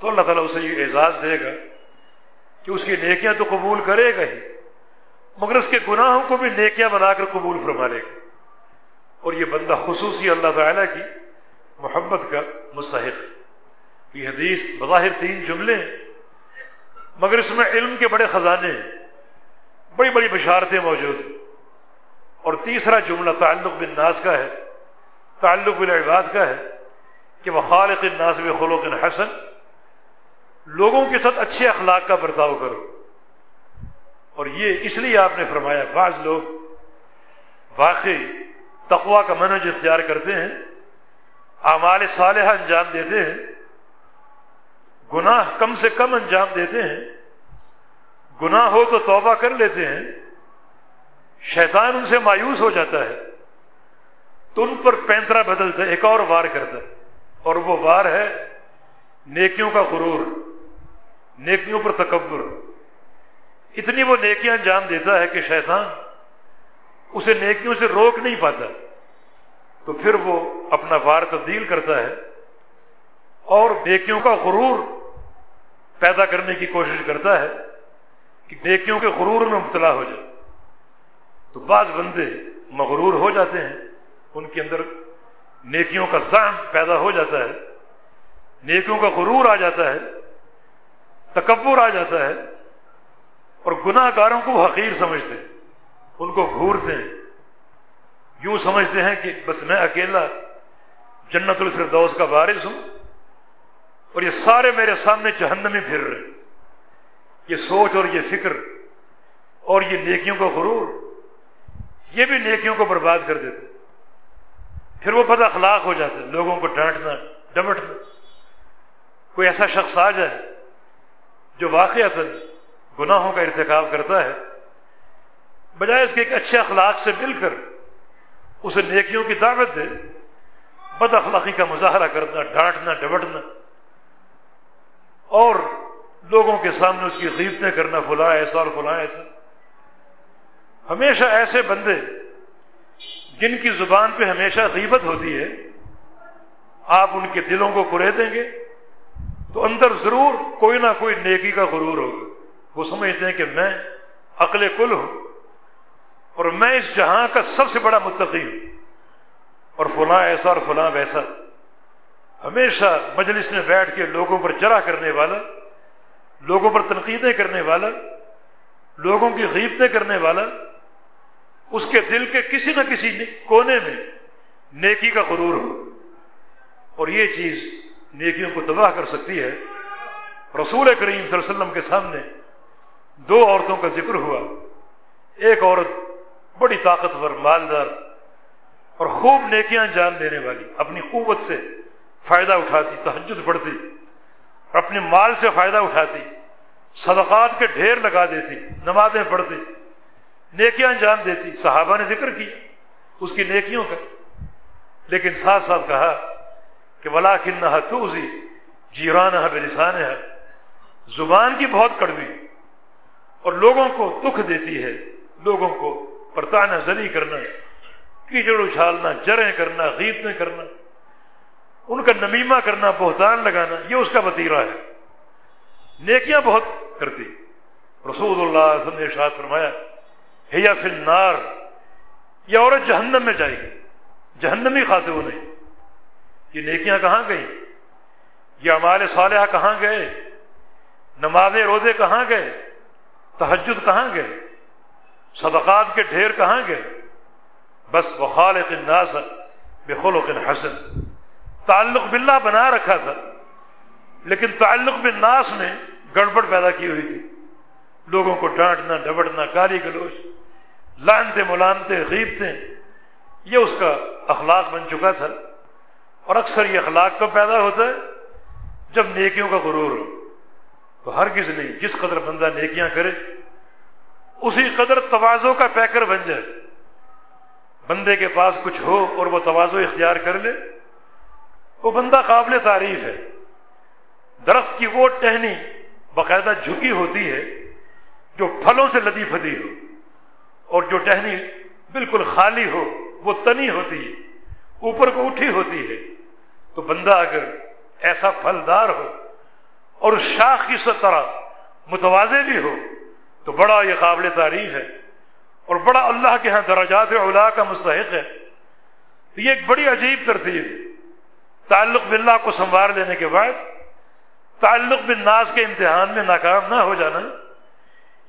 تو اللہ تعالیٰ اسے یہ اعزاز دے گا۔ کہ اس کی نیکیاں تو قبول کرے گا ہی، مگر اس کے گناہوں کو بھی نیکیاں بنا کر قبول فرما لے گا۔ اور یہ بندہ خصوصی اللہ تعالیٰ کی محبت کا مستحق یہ حدیث بظاہر تین جملے ہیں، مگر اس میں علم کے بڑے خزانے ہیں، بڑی بڑی بشارتیں موجود اور تیسرا جملہ تعلق بالناس کا ہے، تعلق بالعباد کا ہے، کہ وہ خالق الناس خلوق حسن لوگوں کے ساتھ اچھے اخلاق کا برتاؤ کرو۔ اور یہ اس لیے آپ نے فرمایا، بعض لوگ واقعی تقوا کا منج اختیار کرتے ہیں، اعمال صالحہ انجام دیتے ہیں، گناہ کم سے کم انجام دیتے ہیں، گناہ ہو تو توبہ کر لیتے ہیں، شیطان ان سے مایوس ہو جاتا ہے، تو ان پر پینترا بدلتا ہے، ایک اور وار کرتا ہے، اور وہ وار ہے نیکیوں کا غرور۔ نیکیوں پر تکبر۔ اتنی وہ نیکیاں انجام دیتا ہے کہ شیطان اسے نیکیوں سے روک نہیں پاتا۔ تو پھر وہ اپنا وار تبدیل کرتا ہے اور نیکیوں کا غرور پیدا کرنے کی کوشش کرتا ہے کہ نیکیوں کے غرور میں مبتلا ہو جائے۔ تو بعض بندے مغرور ہو جاتے ہیں، ان کے اندر نیکیوں کا زام پیدا ہو جاتا ہے، نیکیوں کا غرور آ جاتا ہے۔ تکبر آ جاتا ہے اور گناہ گاروں کو حقیر سمجھتے ہیں، ان کو گھورتے ہیں۔ یوں سمجھتے ہیں کہ بس میں اکیلا جنت الفردوس کا وارث ہوں اور یہ سارے میرے سامنے جہنمی پھر رہے یہ سوچ اور یہ فکر اور یہ نیکیوں کا غرور، یہ بھی نیکیوں کو برباد کر دیتے پھر وہ بد اخلاق ہو جاتے لوگوں کو ڈانٹنا، ڈمٹنا۔ کوئی ایسا شخص آ جائے جو واقعات گناہوں کا ارتکاب کرتا ہے، بجائے اس کے ایک اچھے اخلاق سے مل کر اسے نیکیوں کی دعوت دے، بد اخلاقی کا مظاہرہ کرنا، ڈانٹنا، ڈبٹنا، اور لوگوں کے سامنے اس کی قیمتیں کرنا، فلاں ایسا اور فلاں ایسا۔ ہمیشہ ایسے بندے جن کی زبان پہ ہمیشہ غیبت ہوتی ہے، آپ ان کے دلوں کو کرے دیں گے تو اندر ضرور کوئی نہ کوئی نیکی کا غرور ہوگا۔ وہ سمجھتے ہیں کہ میں عقل کل ہوں اور میں اس جہاں کا سب سے بڑا متقی ہوں۔ اور فلاں ایسا اور فلاں ویسا۔ ہمیشہ مجلس میں بیٹھ کے لوگوں پر جرا کرنے والا، لوگوں پر تنقیدیں کرنے والا، لوگوں کی غیبتیں کرنے والا، اس کے دل کے کسی نہ کسی کونے میں نیکی کا غرور ہو اور یہ چیز نیکیوں کو تباہ کر سکتی ہے۔ رسول کریم صلی اللہ علیہ وسلم کے سامنے دو عورتوں کا ذکر ہوا۔ ایک عورت بڑی طاقتور، مالدار اور خوب نیکیاں انجام دینے والی، اپنی قوت سے فائدہ اٹھاتی، تہجد پڑتی اور اپنے مال سے فائدہ اٹھاتی، صدقات کے ڈھیر لگا دیتی، نمازیں پڑھتی، نیکیاں انجام دیتی۔ صحابہ نے ذکر کیا اس کی نیکیوں کا، لیکن ساتھ ساتھ کہا کہ ولا کنہ تو جیران ہے بلسان ہے زبان کی بہت کڑوی، اور لوگوں کو دکھ دیتی ہے، لوگوں کو پرتانا، زنی کرنا کیچڑ اچھالنا، جریں کرنا غیبتیں کرنا، ان کا نمیمہ کرنا، بہتان لگانا، یہ اس کا وطیرہ ہے۔ نیکیاں بہت کرتی۔ رسول اللہ علیہ وسلم نے ارشاد فرمایا ہے یا پھر نار یہ عورت جہنم میں جائے گی، جہنمی خاتے ہو نہیں یہ نیکیاں کہاں گئیں؟ یہ ہمارے صالحہ کہاں گئے؟ نمازیں، روزے کہاں گئے؟ تحجد کہاں گئے؟ صدقات کے ڈھیر کہاں گئے؟ بس وہ خالق الناس بے حسن، تعلق باللہ بنا رکھا تھا، لیکن تعلق بالناس میں گڑبڑ پیدا کی ہوئی تھی۔ لوگوں کو ڈانٹنا ڈبٹنا گالی گلوچ، لانتے ملانتے غیبتے یہ اس کا اخلاق بن چکا تھا۔ اور اکثر یہ اخلاق کب پیدا ہوتا ہے؟ جب نیکیوں کا غرور ہو۔ تو ہر کسی نہیں جس قدر بندہ نیکیاں کرے، اسی قدر توازو کا پیکر بن جائے۔ بندے کے پاس کچھ ہو اور وہ توازو اختیار کر لے، وہ بندہ قابل تعریف ہے۔ درخت کی وہ ٹہنی باقاعدہ جھکی ہوتی ہے جو پھلوں سے لدی پھدی ہو، اور جو ٹہنی بالکل خالی ہو، وہ تنی ہوتی ہے۔ اوپر کو اٹھی ہوتی ہے تو بندہ اگر ایسا پھلدار ہو اور اس شاخ کی طرح متوازے بھی ہو تو بڑا یہ قابل تعریف ہے اور بڑا اللہ کے ہاں درجات اولا کا مستحق ہے۔ تو یہ ایک بڑی عجیب ترتیب ہے۔ تعلق باللہ کو سنوار لینے کے بعد تعلق بالناس کے امتحان میں ناکام نہ ہو جانا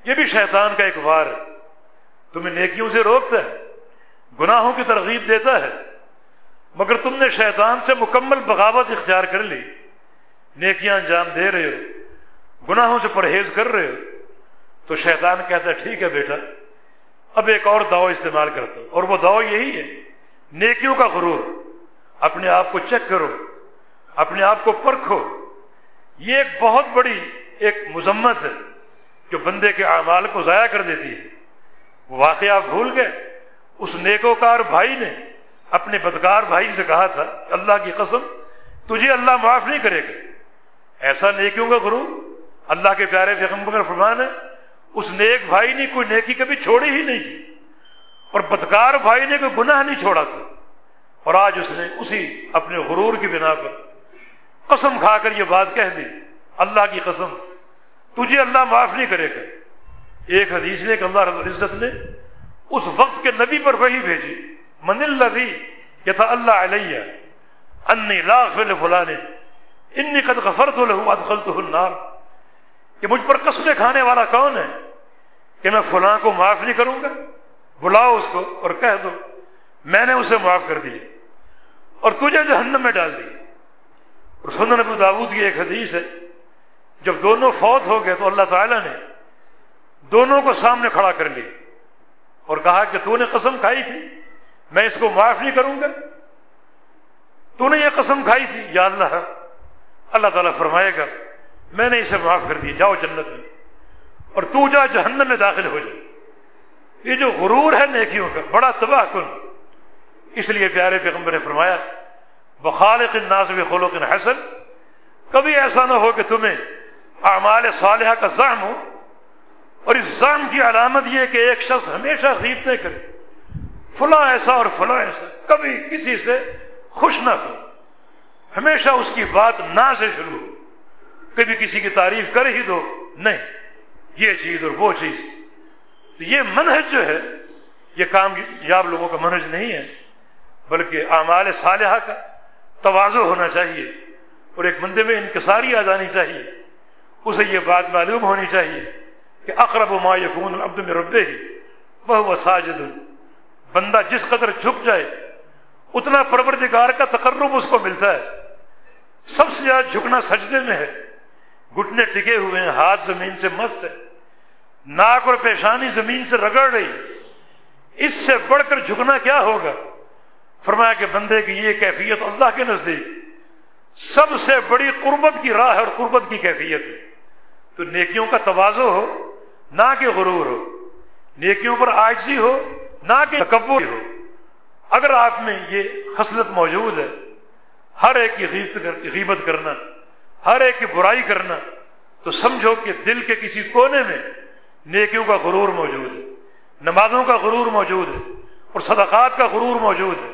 یہ بھی شیطان کا ایک وار ہے۔ تمہیں نیکیوں سے روکتا ہے، گناہوں کی ترغیب دیتا ہے۔ مگر تم نے شیطان سے مکمل بغاوت اختیار کر لی۔ نیکیاں انجام دے رہے ہو، گناہوں سے پرہیز کر رہے ہو۔ تو شیطان کہتا ہے، ٹھیک ہے بیٹا، اب ایک اور دعو استعمال کرتا ہوں۔ اور وہ دعو یہی ہے، نیکیوں کا غرور۔ اپنے آپ کو چیک کرو، اپنے آپ کو پرکھو۔ یہ ایک بہت بڑی ایک مذمت ہے جو بندے کے اعمال کو ضائع کر دیتی ہے۔ وہ واقعہ بھول گئے، اس نیکوکار بھائی نے اپنے بدکار بھائی سے کہا تھا اللہ کی قسم، تجھے اللہ معاف نہیں کرے گا۔ ایسا نیکیوں کا غرور اللہ کے پیارے پیغمبر فرمان ہے اس نیک بھائی نے کوئی نیکی کبھی چھوڑی ہی نہیں تھی۔ اور بدکار بھائی نے کوئی گناہ نہیں چھوڑا تھا۔ اور آج اس نے اسی اپنے غرور کی بنا پر قسم کھا کر یہ بات کہہ دی، اللہ کی قسم، تجھے اللہ معاف نہیں کرے گا۔ ایک حدیث میں کہ اللہ رب العزت نے اس وقت کے نبی پر وہی بھیجی۔ من اللہ یہ تھا اللہ علیہ انی لاغ فلانے انی قد غفرت له ادخلته النار. کہ مجھ پر قسمیں کھانے والا کون ہے؟ کہ میں فلاں کو معاف نہیں کروں گا؟ بلاؤ اس کو اور کہہ دو، میں نے اسے معاف کر دیا اور تجھے جہنم میں ڈال دی اور سنن نبی داود کی ایک حدیث ہے، جب دونوں فوت ہو گئے تو اللہ تعالیٰ نے دونوں کو سامنے کھڑا کر لیا اور کہا کہ تو نے قسم کھائی تھی میں اس کو معاف نہیں کروں گا؟ تو نے یہ قسم کھائی تھی، یا اللہ اللہ تعالیٰ فرمائے گا، میں نے اسے معاف کر دیا جاؤ جنت میں، اور تو جا جہنم میں داخل ہو جائے یہ جو غرور ہے نیکیوں کا، بڑا تباہ کن۔ اس لیے پیارے پیغمبر نے فرمایا بخالق الناس خلوق حسن۔ کبھی ایسا نہ ہو کہ تمہیں اعمال صالحہ کا ظام ہو، اور اس ظام کی علامت یہ کہ ایک شخص ہمیشہ غیبتیں کرے۔ فلاں ایسا اور فلاں ایسا۔ کبھی کسی سے خوش نہ ہو۔ ہمیشہ اس کی بات نہ سے شروع ہو۔ کبھی کسی کی تعریف کر ہی دو۔ نہیں، یہ چیز اور وہ چیز۔ تو یہ منہج جو ہے، یہ کامیاب لوگوں کا منہج نہیں ہے، بلکہ اعمال صالحہ کا توازو ہونا چاہیے اور ایک بندے میں انکساری آ جانی چاہیے۔ اسے یہ بات معلوم ہونی چاہیے کہ اقرب و ما یقون عبد میں ربے ہی وہ ساجد۔ بندہ جس قدر جھک جائے، اتنا پروردگار کا تقرب اس کو ملتا ہے۔ سب سے زیادہ جھکنا سجدے میں ہے۔ گھٹنے ٹکے ہوئے ہیں، ہاتھ زمین سے مس ہے۔ ناک اور پیشانی زمین سے رگڑ رہی۔ اس سے بڑھ کر جھکنا کیا ہوگا؟ فرمایا کہ بندے کی یہ کیفیت اللہ کے نزدیک۔ سب سے بڑی قربت کی راہ اور قربت کی کیفیت ہے۔ تو نیکیوں کا توازو ہو، نہ کہ غرور ہو۔ نیکیوں پر آجزی ہو نہ کہ تکبر ہو۔ اگر آپ میں یہ خصلت موجود ہے، ہر ایک کی غیبت کرنا، ہر ایک کی برائی کرنا، تو سمجھو کہ دل کے کسی کونے میں نیکیوں کا غرور موجود ہے، نمازوں کا غرور موجود ہے اور صدقات کا غرور موجود ہے۔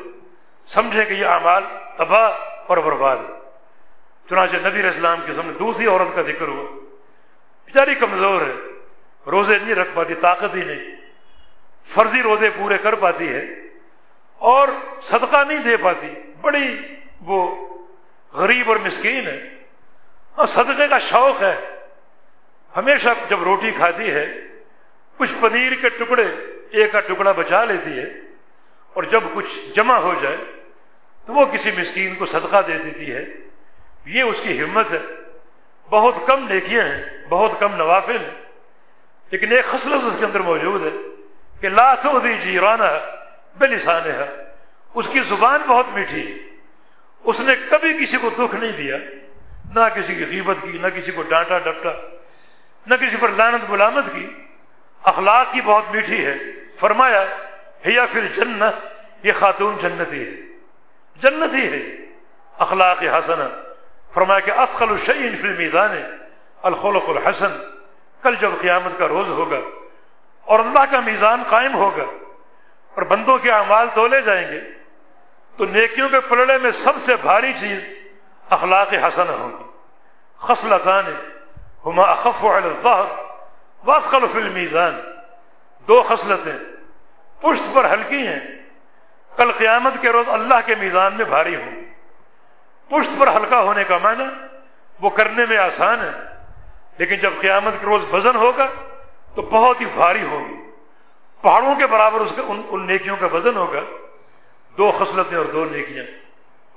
سمجھے کہ یہ اعمال تباہ اور برباد ہے چنانچہ نبی اسلام کے سامنے دوسری عورت کا ذکر ہوا۔ بیچاری کمزور ہے، روزے نہیں رکھ پاتی، طاقت ہی نہیں۔ فرضی روزے پورے کر پاتی ہے اور صدقہ نہیں دے پاتی۔ بڑی وہ غریب اور مسکین ہے۔ ہاں صدقے کا شوق ہے۔ ہمیشہ جب روٹی کھاتی ہے، کچھ پنیر کے ٹکڑے ایک کا ٹکڑا بچا لیتی ہے اور جب کچھ جمع ہو جائے تو وہ کسی مسکین کو صدقہ دے دیتی ہے۔ یہ اس کی ہمت ہے۔ بہت کم نیکیاں ہیں، بہت کم نوافل ہیں۔ لیکن ایک خصلت اس کے اندر موجود ہے۔ کہ لاتوں دی جیرانہ بے ہے۔ اس کی زبان بہت میٹھی ہے۔ اس نے کبھی کسی کو دکھ نہیں دیا۔ نہ کسی کی غیبت کی، نہ کسی کو ڈانٹا ڈپٹا، نہ کسی پر لانت ملامت کی۔ اخلاق کی بہت میٹھی ہے۔ فرمایا یا پھر جنت یہ خاتون جنتی ہے۔ جنتی ہے۔ اخلاق حسن فرمایا کہ اسخل الشعین فی المیدان، الخلق الحسن۔ کل جب قیامت کا روز ہوگا اور اللہ کا میزان قائم ہوگا اور بندوں کے اعمال تولے جائیں گے، تو نیکیوں کے پلڑے میں سب سے بھاری چیز اخلاق حسن ہوگی خصلتان ہما اخف الظہر واسخل فی المیزان۔ دو خصلتیں پشت پر ہلکی ہیں، کل قیامت کے روز اللہ کے میزان میں بھاری ہوں۔ پشت پر ہلکا ہونے کا معنی وہ کرنے میں آسان ہے، لیکن جب قیامت کے روز وزن ہوگا تو بہت ہی بھاری ہوگی۔ پہاڑوں کے برابر اس کا ان ان نیکیوں کا وزن ہوگا۔ دو خصلتیں اور دو نیکیاں۔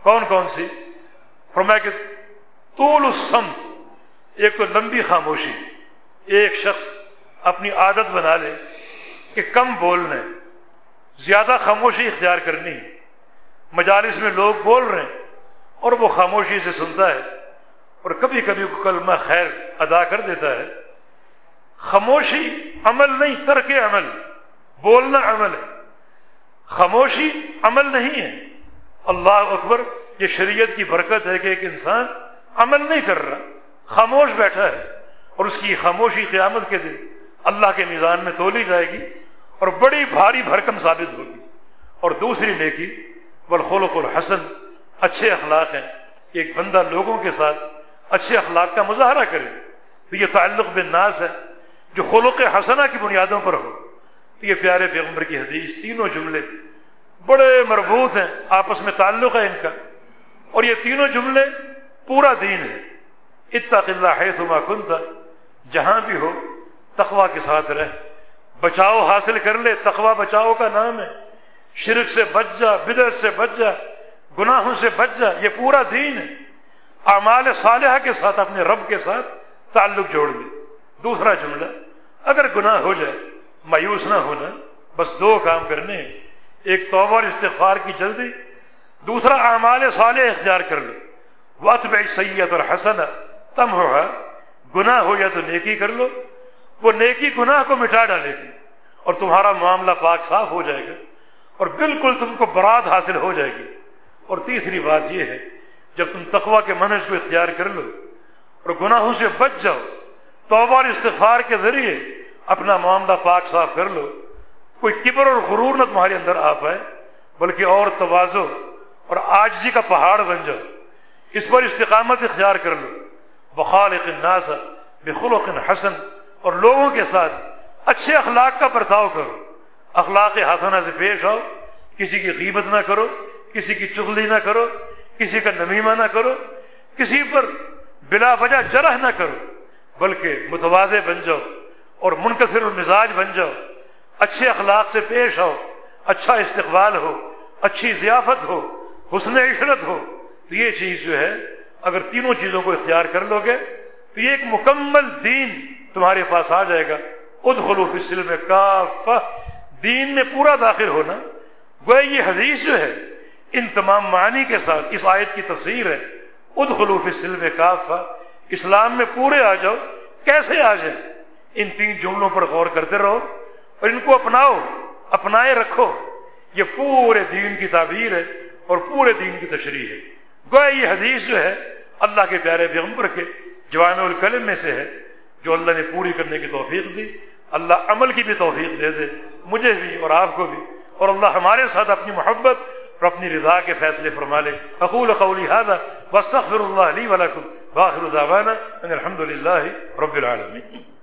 کون کون سی؟ فرمایا کہ طول السمت ایک تو لمبی خاموشی، ایک شخص اپنی عادت بنا لے کہ کم بولنا زیادہ خاموشی اختیار کرنی مجالس میں لوگ بول رہے ہیں اور وہ خاموشی سے سنتا ہے اور کبھی کبھی وہ کلمہ خیر ادا کر دیتا ہے۔ خاموشی عمل نہیں، ترک عمل، بولنا عمل ہے۔ خاموشی عمل نہیں ہے۔ اللہ اکبر، یہ شریعت کی برکت ہے کہ ایک انسان عمل نہیں کر رہا، خاموش بیٹھا ہے اور اس کی خاموشی قیامت کے دن اللہ کے نظام میں تولی جائے گی اور بڑی بھاری بھرکم ثابت ہوگی۔ اور دوسری نیکی، والخلق الحسن، اچھے اخلاق ہیں۔ ایک بندہ لوگوں کے ساتھ اچھے اخلاق کا مظاہرہ کرے تو یہ تعلق بن ناس ہے۔ جو خلق حسنہ کی بنیادوں پر ہو۔ تو یہ پیارے پیغمبر کی حدیث تینوں جملے بڑے مربوط ہیں، آپس میں تعلق ہے ان کا۔ اور یہ تینوں جملے پورا دین ہے۔ اتق اللہ ہے تما کن تھا جہاں بھی ہو تقوا کے ساتھ رہ۔ بچاؤ حاصل کر لے تقوا بچاؤ کا نام ہے۔ شرک سے بچ جا بدر سے بچ جا، گناہوں سے بچ جا، یہ پورا دین ہے۔ اعمال صالحہ کے ساتھ، اپنے رب کے ساتھ تعلق جوڑ لے۔ دوسرا جملہ اگر گناہ ہو جائے، مایوس نہ ہونا، بس دو کام کرنے ایک توبہ اور استغفار کی جلدی، دوسرا اعمال صالح اختیار کر لو۔ وقت بھائی سید اور حسن تم ہو گناہ ہو یا تو نیکی کر لو۔ وہ نیکی گناہ کو مٹا ڈالے گی اور تمہارا معاملہ پاک صاف ہو جائے گا اور بالکل تم کو برات حاصل ہو جائے گی۔ اور تیسری بات یہ ہے، جب تم تقوا کے منج کو اختیار کر لو اور گناہوں سے بچ جاؤ، توبہ اور استغفار کے ذریعے اپنا معاملہ پاک صاف کر لو۔ کوئی کبر اور غرور نہ تمہارے اندر آ پائے، بلکہ اور توازو اور آجزی کا پہاڑ بن جاؤ۔ اس پر استقامت اختیار کر لو۔ بخالق الناس بخلق حسن اور لوگوں کے ساتھ اچھے اخلاق کا برتاؤ کرو۔ اخلاق حسنہ سے پیش آؤ۔ کسی کی غیبت نہ کرو، کسی کی چغلی نہ کرو، کسی کا نمیمہ نہ کرو، کسی پر بلا وجہ جرح نہ کرو، بلکہ متوازے بن جاؤ۔ اور منقصر المزاج بن جاؤ، اچھے اخلاق سے پیش آؤ اچھا استقبال ہو، اچھی ضیافت ہو، حسن عشرت ہو۔ تو یہ چیز جو ہے، اگر تینوں چیزوں کو اختیار کر لو گے، تو یہ ایک مکمل دین تمہارے پاس آ جائے گا۔ اد خلوف سلم کاف دین میں پورا داخل ہونا۔ وہ یہ حدیث جو ہے، ان تمام معنی کے ساتھ اس آیت کی تفسیر ہے۔ اد خلوف سلم کاف اسلام میں پورے آ جاؤ۔ کیسے آ جائیں؟ ان تین جملوں پر غور کرتے رہو اور ان کو اپناؤ، اپنائے رکھو۔ یہ پورے دین کی تعبیر ہے اور پورے دین کی تشریح ہے۔ گویا یہ حدیث جو ہے اللہ کے پیارے پیغمبر کے جوان الکلم میں سے ہے، جو اللہ نے پوری کرنے کی توفیق دی۔ اللہ عمل کی بھی توفیق دے دے، مجھے بھی اور آپ کو بھی۔ اور اللہ ہمارے ساتھ اپنی محبت اور اپنی رضا کے فیصلے فرما لے۔ اقول قولی هذا واستغفر الله لي ولكم واخر دعوانا ان الحمد لله رب العالمين۔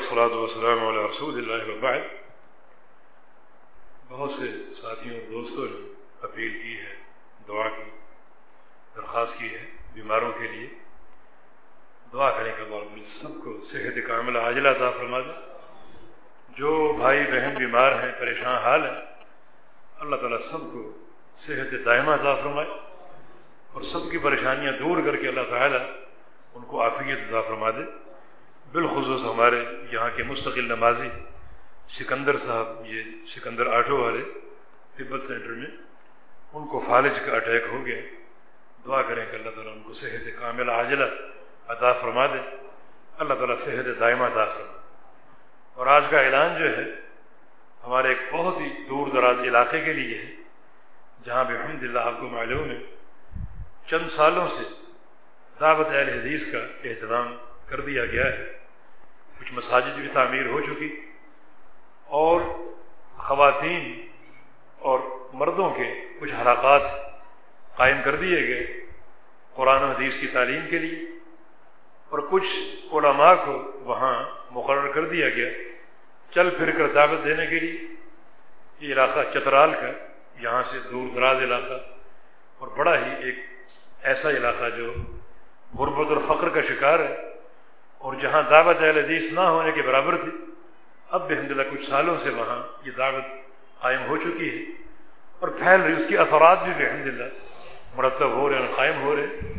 وسلات وسلم علیہ رسول اللہ وبعد۔ بہت سے ساتھیوں اور دوستوں نے اپیل کی ہے، دعا کی، درخواست کی ہے بیماروں کے لیے۔ دعا کریں کہ اللہ سب کو صحت کامل عاجلہ عطا فرما دے۔ جو بھائی بہن بیمار ہیں، پریشان حال ہیں، اللہ تعالیٰ سب کو صحت دائمہ عطا فرمائے۔ اور سب کی پریشانیاں دور کر کے اللہ تعالیٰ ان کو عافیت عطا فرما دے۔ بالخصوص ہمارے یہاں کے مستقل نمازی سکندر صاحب، یہ سکندر آٹو والے تبت سینٹر میں، ان کو فالج کا اٹیک ہو گیا۔ دعا کریں کہ اللہ تعالیٰ ان کو صحت کامل عاجلہ عطا فرما دے۔ اللہ تعالیٰ صحت دائمہ عطا فرما دے۔ اور آج کا اعلان جو ہے، ہمارے ایک بہت ہی دور دراز علاقے کے لیے ہے، جہاں بھی الحمد للہ آپ کو معلوم ہے، چند سالوں سے دعوت اہل حدیث کا اہتمام کر دیا گیا ہے۔ کچھ مساجد بھی تعمیر ہو چکی اور خواتین اور مردوں کے کچھ حلقات قائم کر دیے گئے قرآن و حدیث کی تعلیم کے لیے اور کچھ علماء کو وہاں مقرر کر دیا گیا چل پھر کر دعوت دینے کے لیے۔ یہ علاقہ چترال کا یہاں سے دور دراز علاقہ اور بڑا ہی ایک ایسا علاقہ جو غربت اور فقر کا شکار ہے۔ اور جہاں دعوت اہل حدیث نہ ہونے کے برابر تھی، اب بھی الحمد کچھ سالوں سے وہاں یہ دعوت قائم ہو چکی ہے۔ اور پھیل رہی، اس کے اثرات بھی الحمد للہ مرتب ہو رہے ہیں قائم ہو رہے۔ ہیں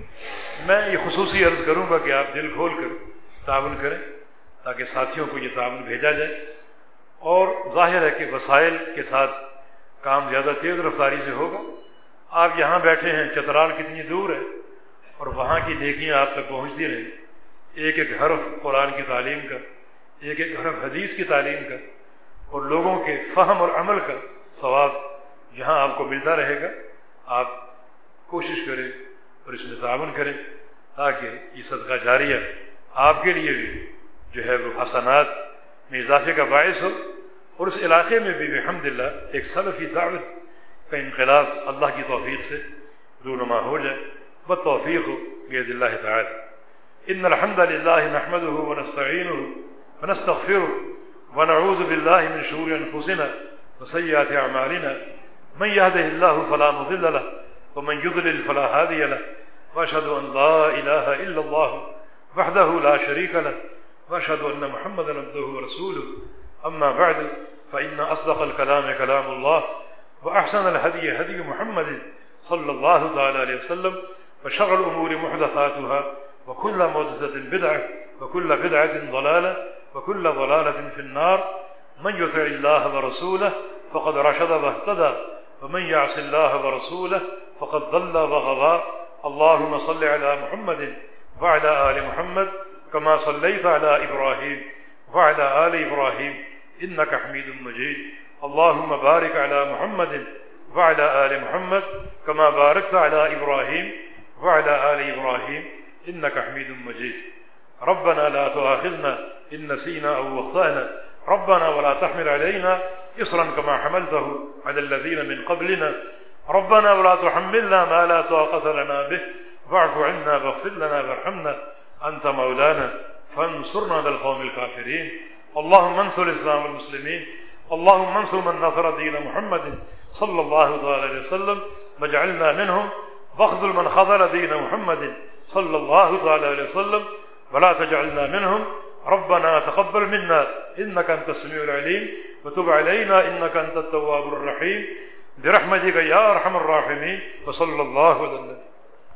میں یہ خصوصی عرض کروں گا کہ آپ دل کھول کر تعاون کریں تاکہ ساتھیوں کو یہ تعاون بھیجا جائے۔ اور ظاہر ہے کہ وسائل کے ساتھ کام زیادہ تیز رفتاری سے ہوگا۔ آپ یہاں بیٹھے ہیں، چترال کتنی دور ہے اور وہاں کی نیکیاں آپ تک پہنچتی رہیں۔ ایک ایک حرف قرآن کی تعلیم کا، ایک ایک حرف حدیث کی تعلیم کا، اور لوگوں کے فہم اور عمل کا ثواب یہاں آپ کو ملتا رہے گا۔ آپ کوشش کریں اور اس میں تعاون کریں تاکہ یہ صدقہ جاریہ آپ کے لیے بھی جو ہے وہ حسنات میں اضافے کا باعث ہو، اور اس علاقے میں بھی الحمد للہ ایک سلفی دعوت کا انقلاب اللہ کی توفیق سے رونما ہو جائے۔ وہ توفیق ہو بید اللہ تعالی۔ ان الحمد للہ نحمد ہو ونستعین ہو ونستغفر ونعوذ باللہ من شرور انفسنا وسیئات اعمالنا من يهده الله فلا مضل له ومن يضلل فلا هادي له. واشهد ان لا اله الا الله وحده لا شريك له. واشهد ان محمدا عبده ورسوله. اما بعد فان اصدق الكلام كلام الله واحسن الهدي هدي محمد صلى الله تعالى عليه وسلم وشر الامور محدثاتها وكل محدثه بدعه وكل بدعه ضلاله وكل ضلاله في النار. من يطع الله ورسوله فقد رشد واهتدى، ومن يعص الله ورسوله فقد ضل وغضى اللهم صل على محمد وعلى ال محمد كما صليت على ابراهيم وعلى ال ابراهيم انك حميد مجيد. اللهم بارك على محمد وعلى ال محمد كما باركت على ابراهيم وعلى ال ابراهيم انك حميد مجيد. ربنا لا تؤاخذنا ان نسينا او اخطانا ربنا ولا تحمل علينا اصرا كما حملته على الذين من قبلنا. ربنا ولا تحملنا ما لا طاقه لنا به. واعف عنا واغفر لنا وارحمنا. انت مولانا. فانصرنا على القوم الكافرين. اللهم انصر الاسلام والمسلمين. اللهم انصر من نصر دين محمد صلى الله عليه وسلم. واجعلنا منهم. واخذل من خذل دين محمد صلی اللہ تعالی علیہ وسلم، ولا تجعلنا منهم. ربنا تقبل منا انك انت السميع العليم. وتب علينا انك انت التواب الرحيم. برحمتك يا ارحم الراحمين. وصلى الله على النبي.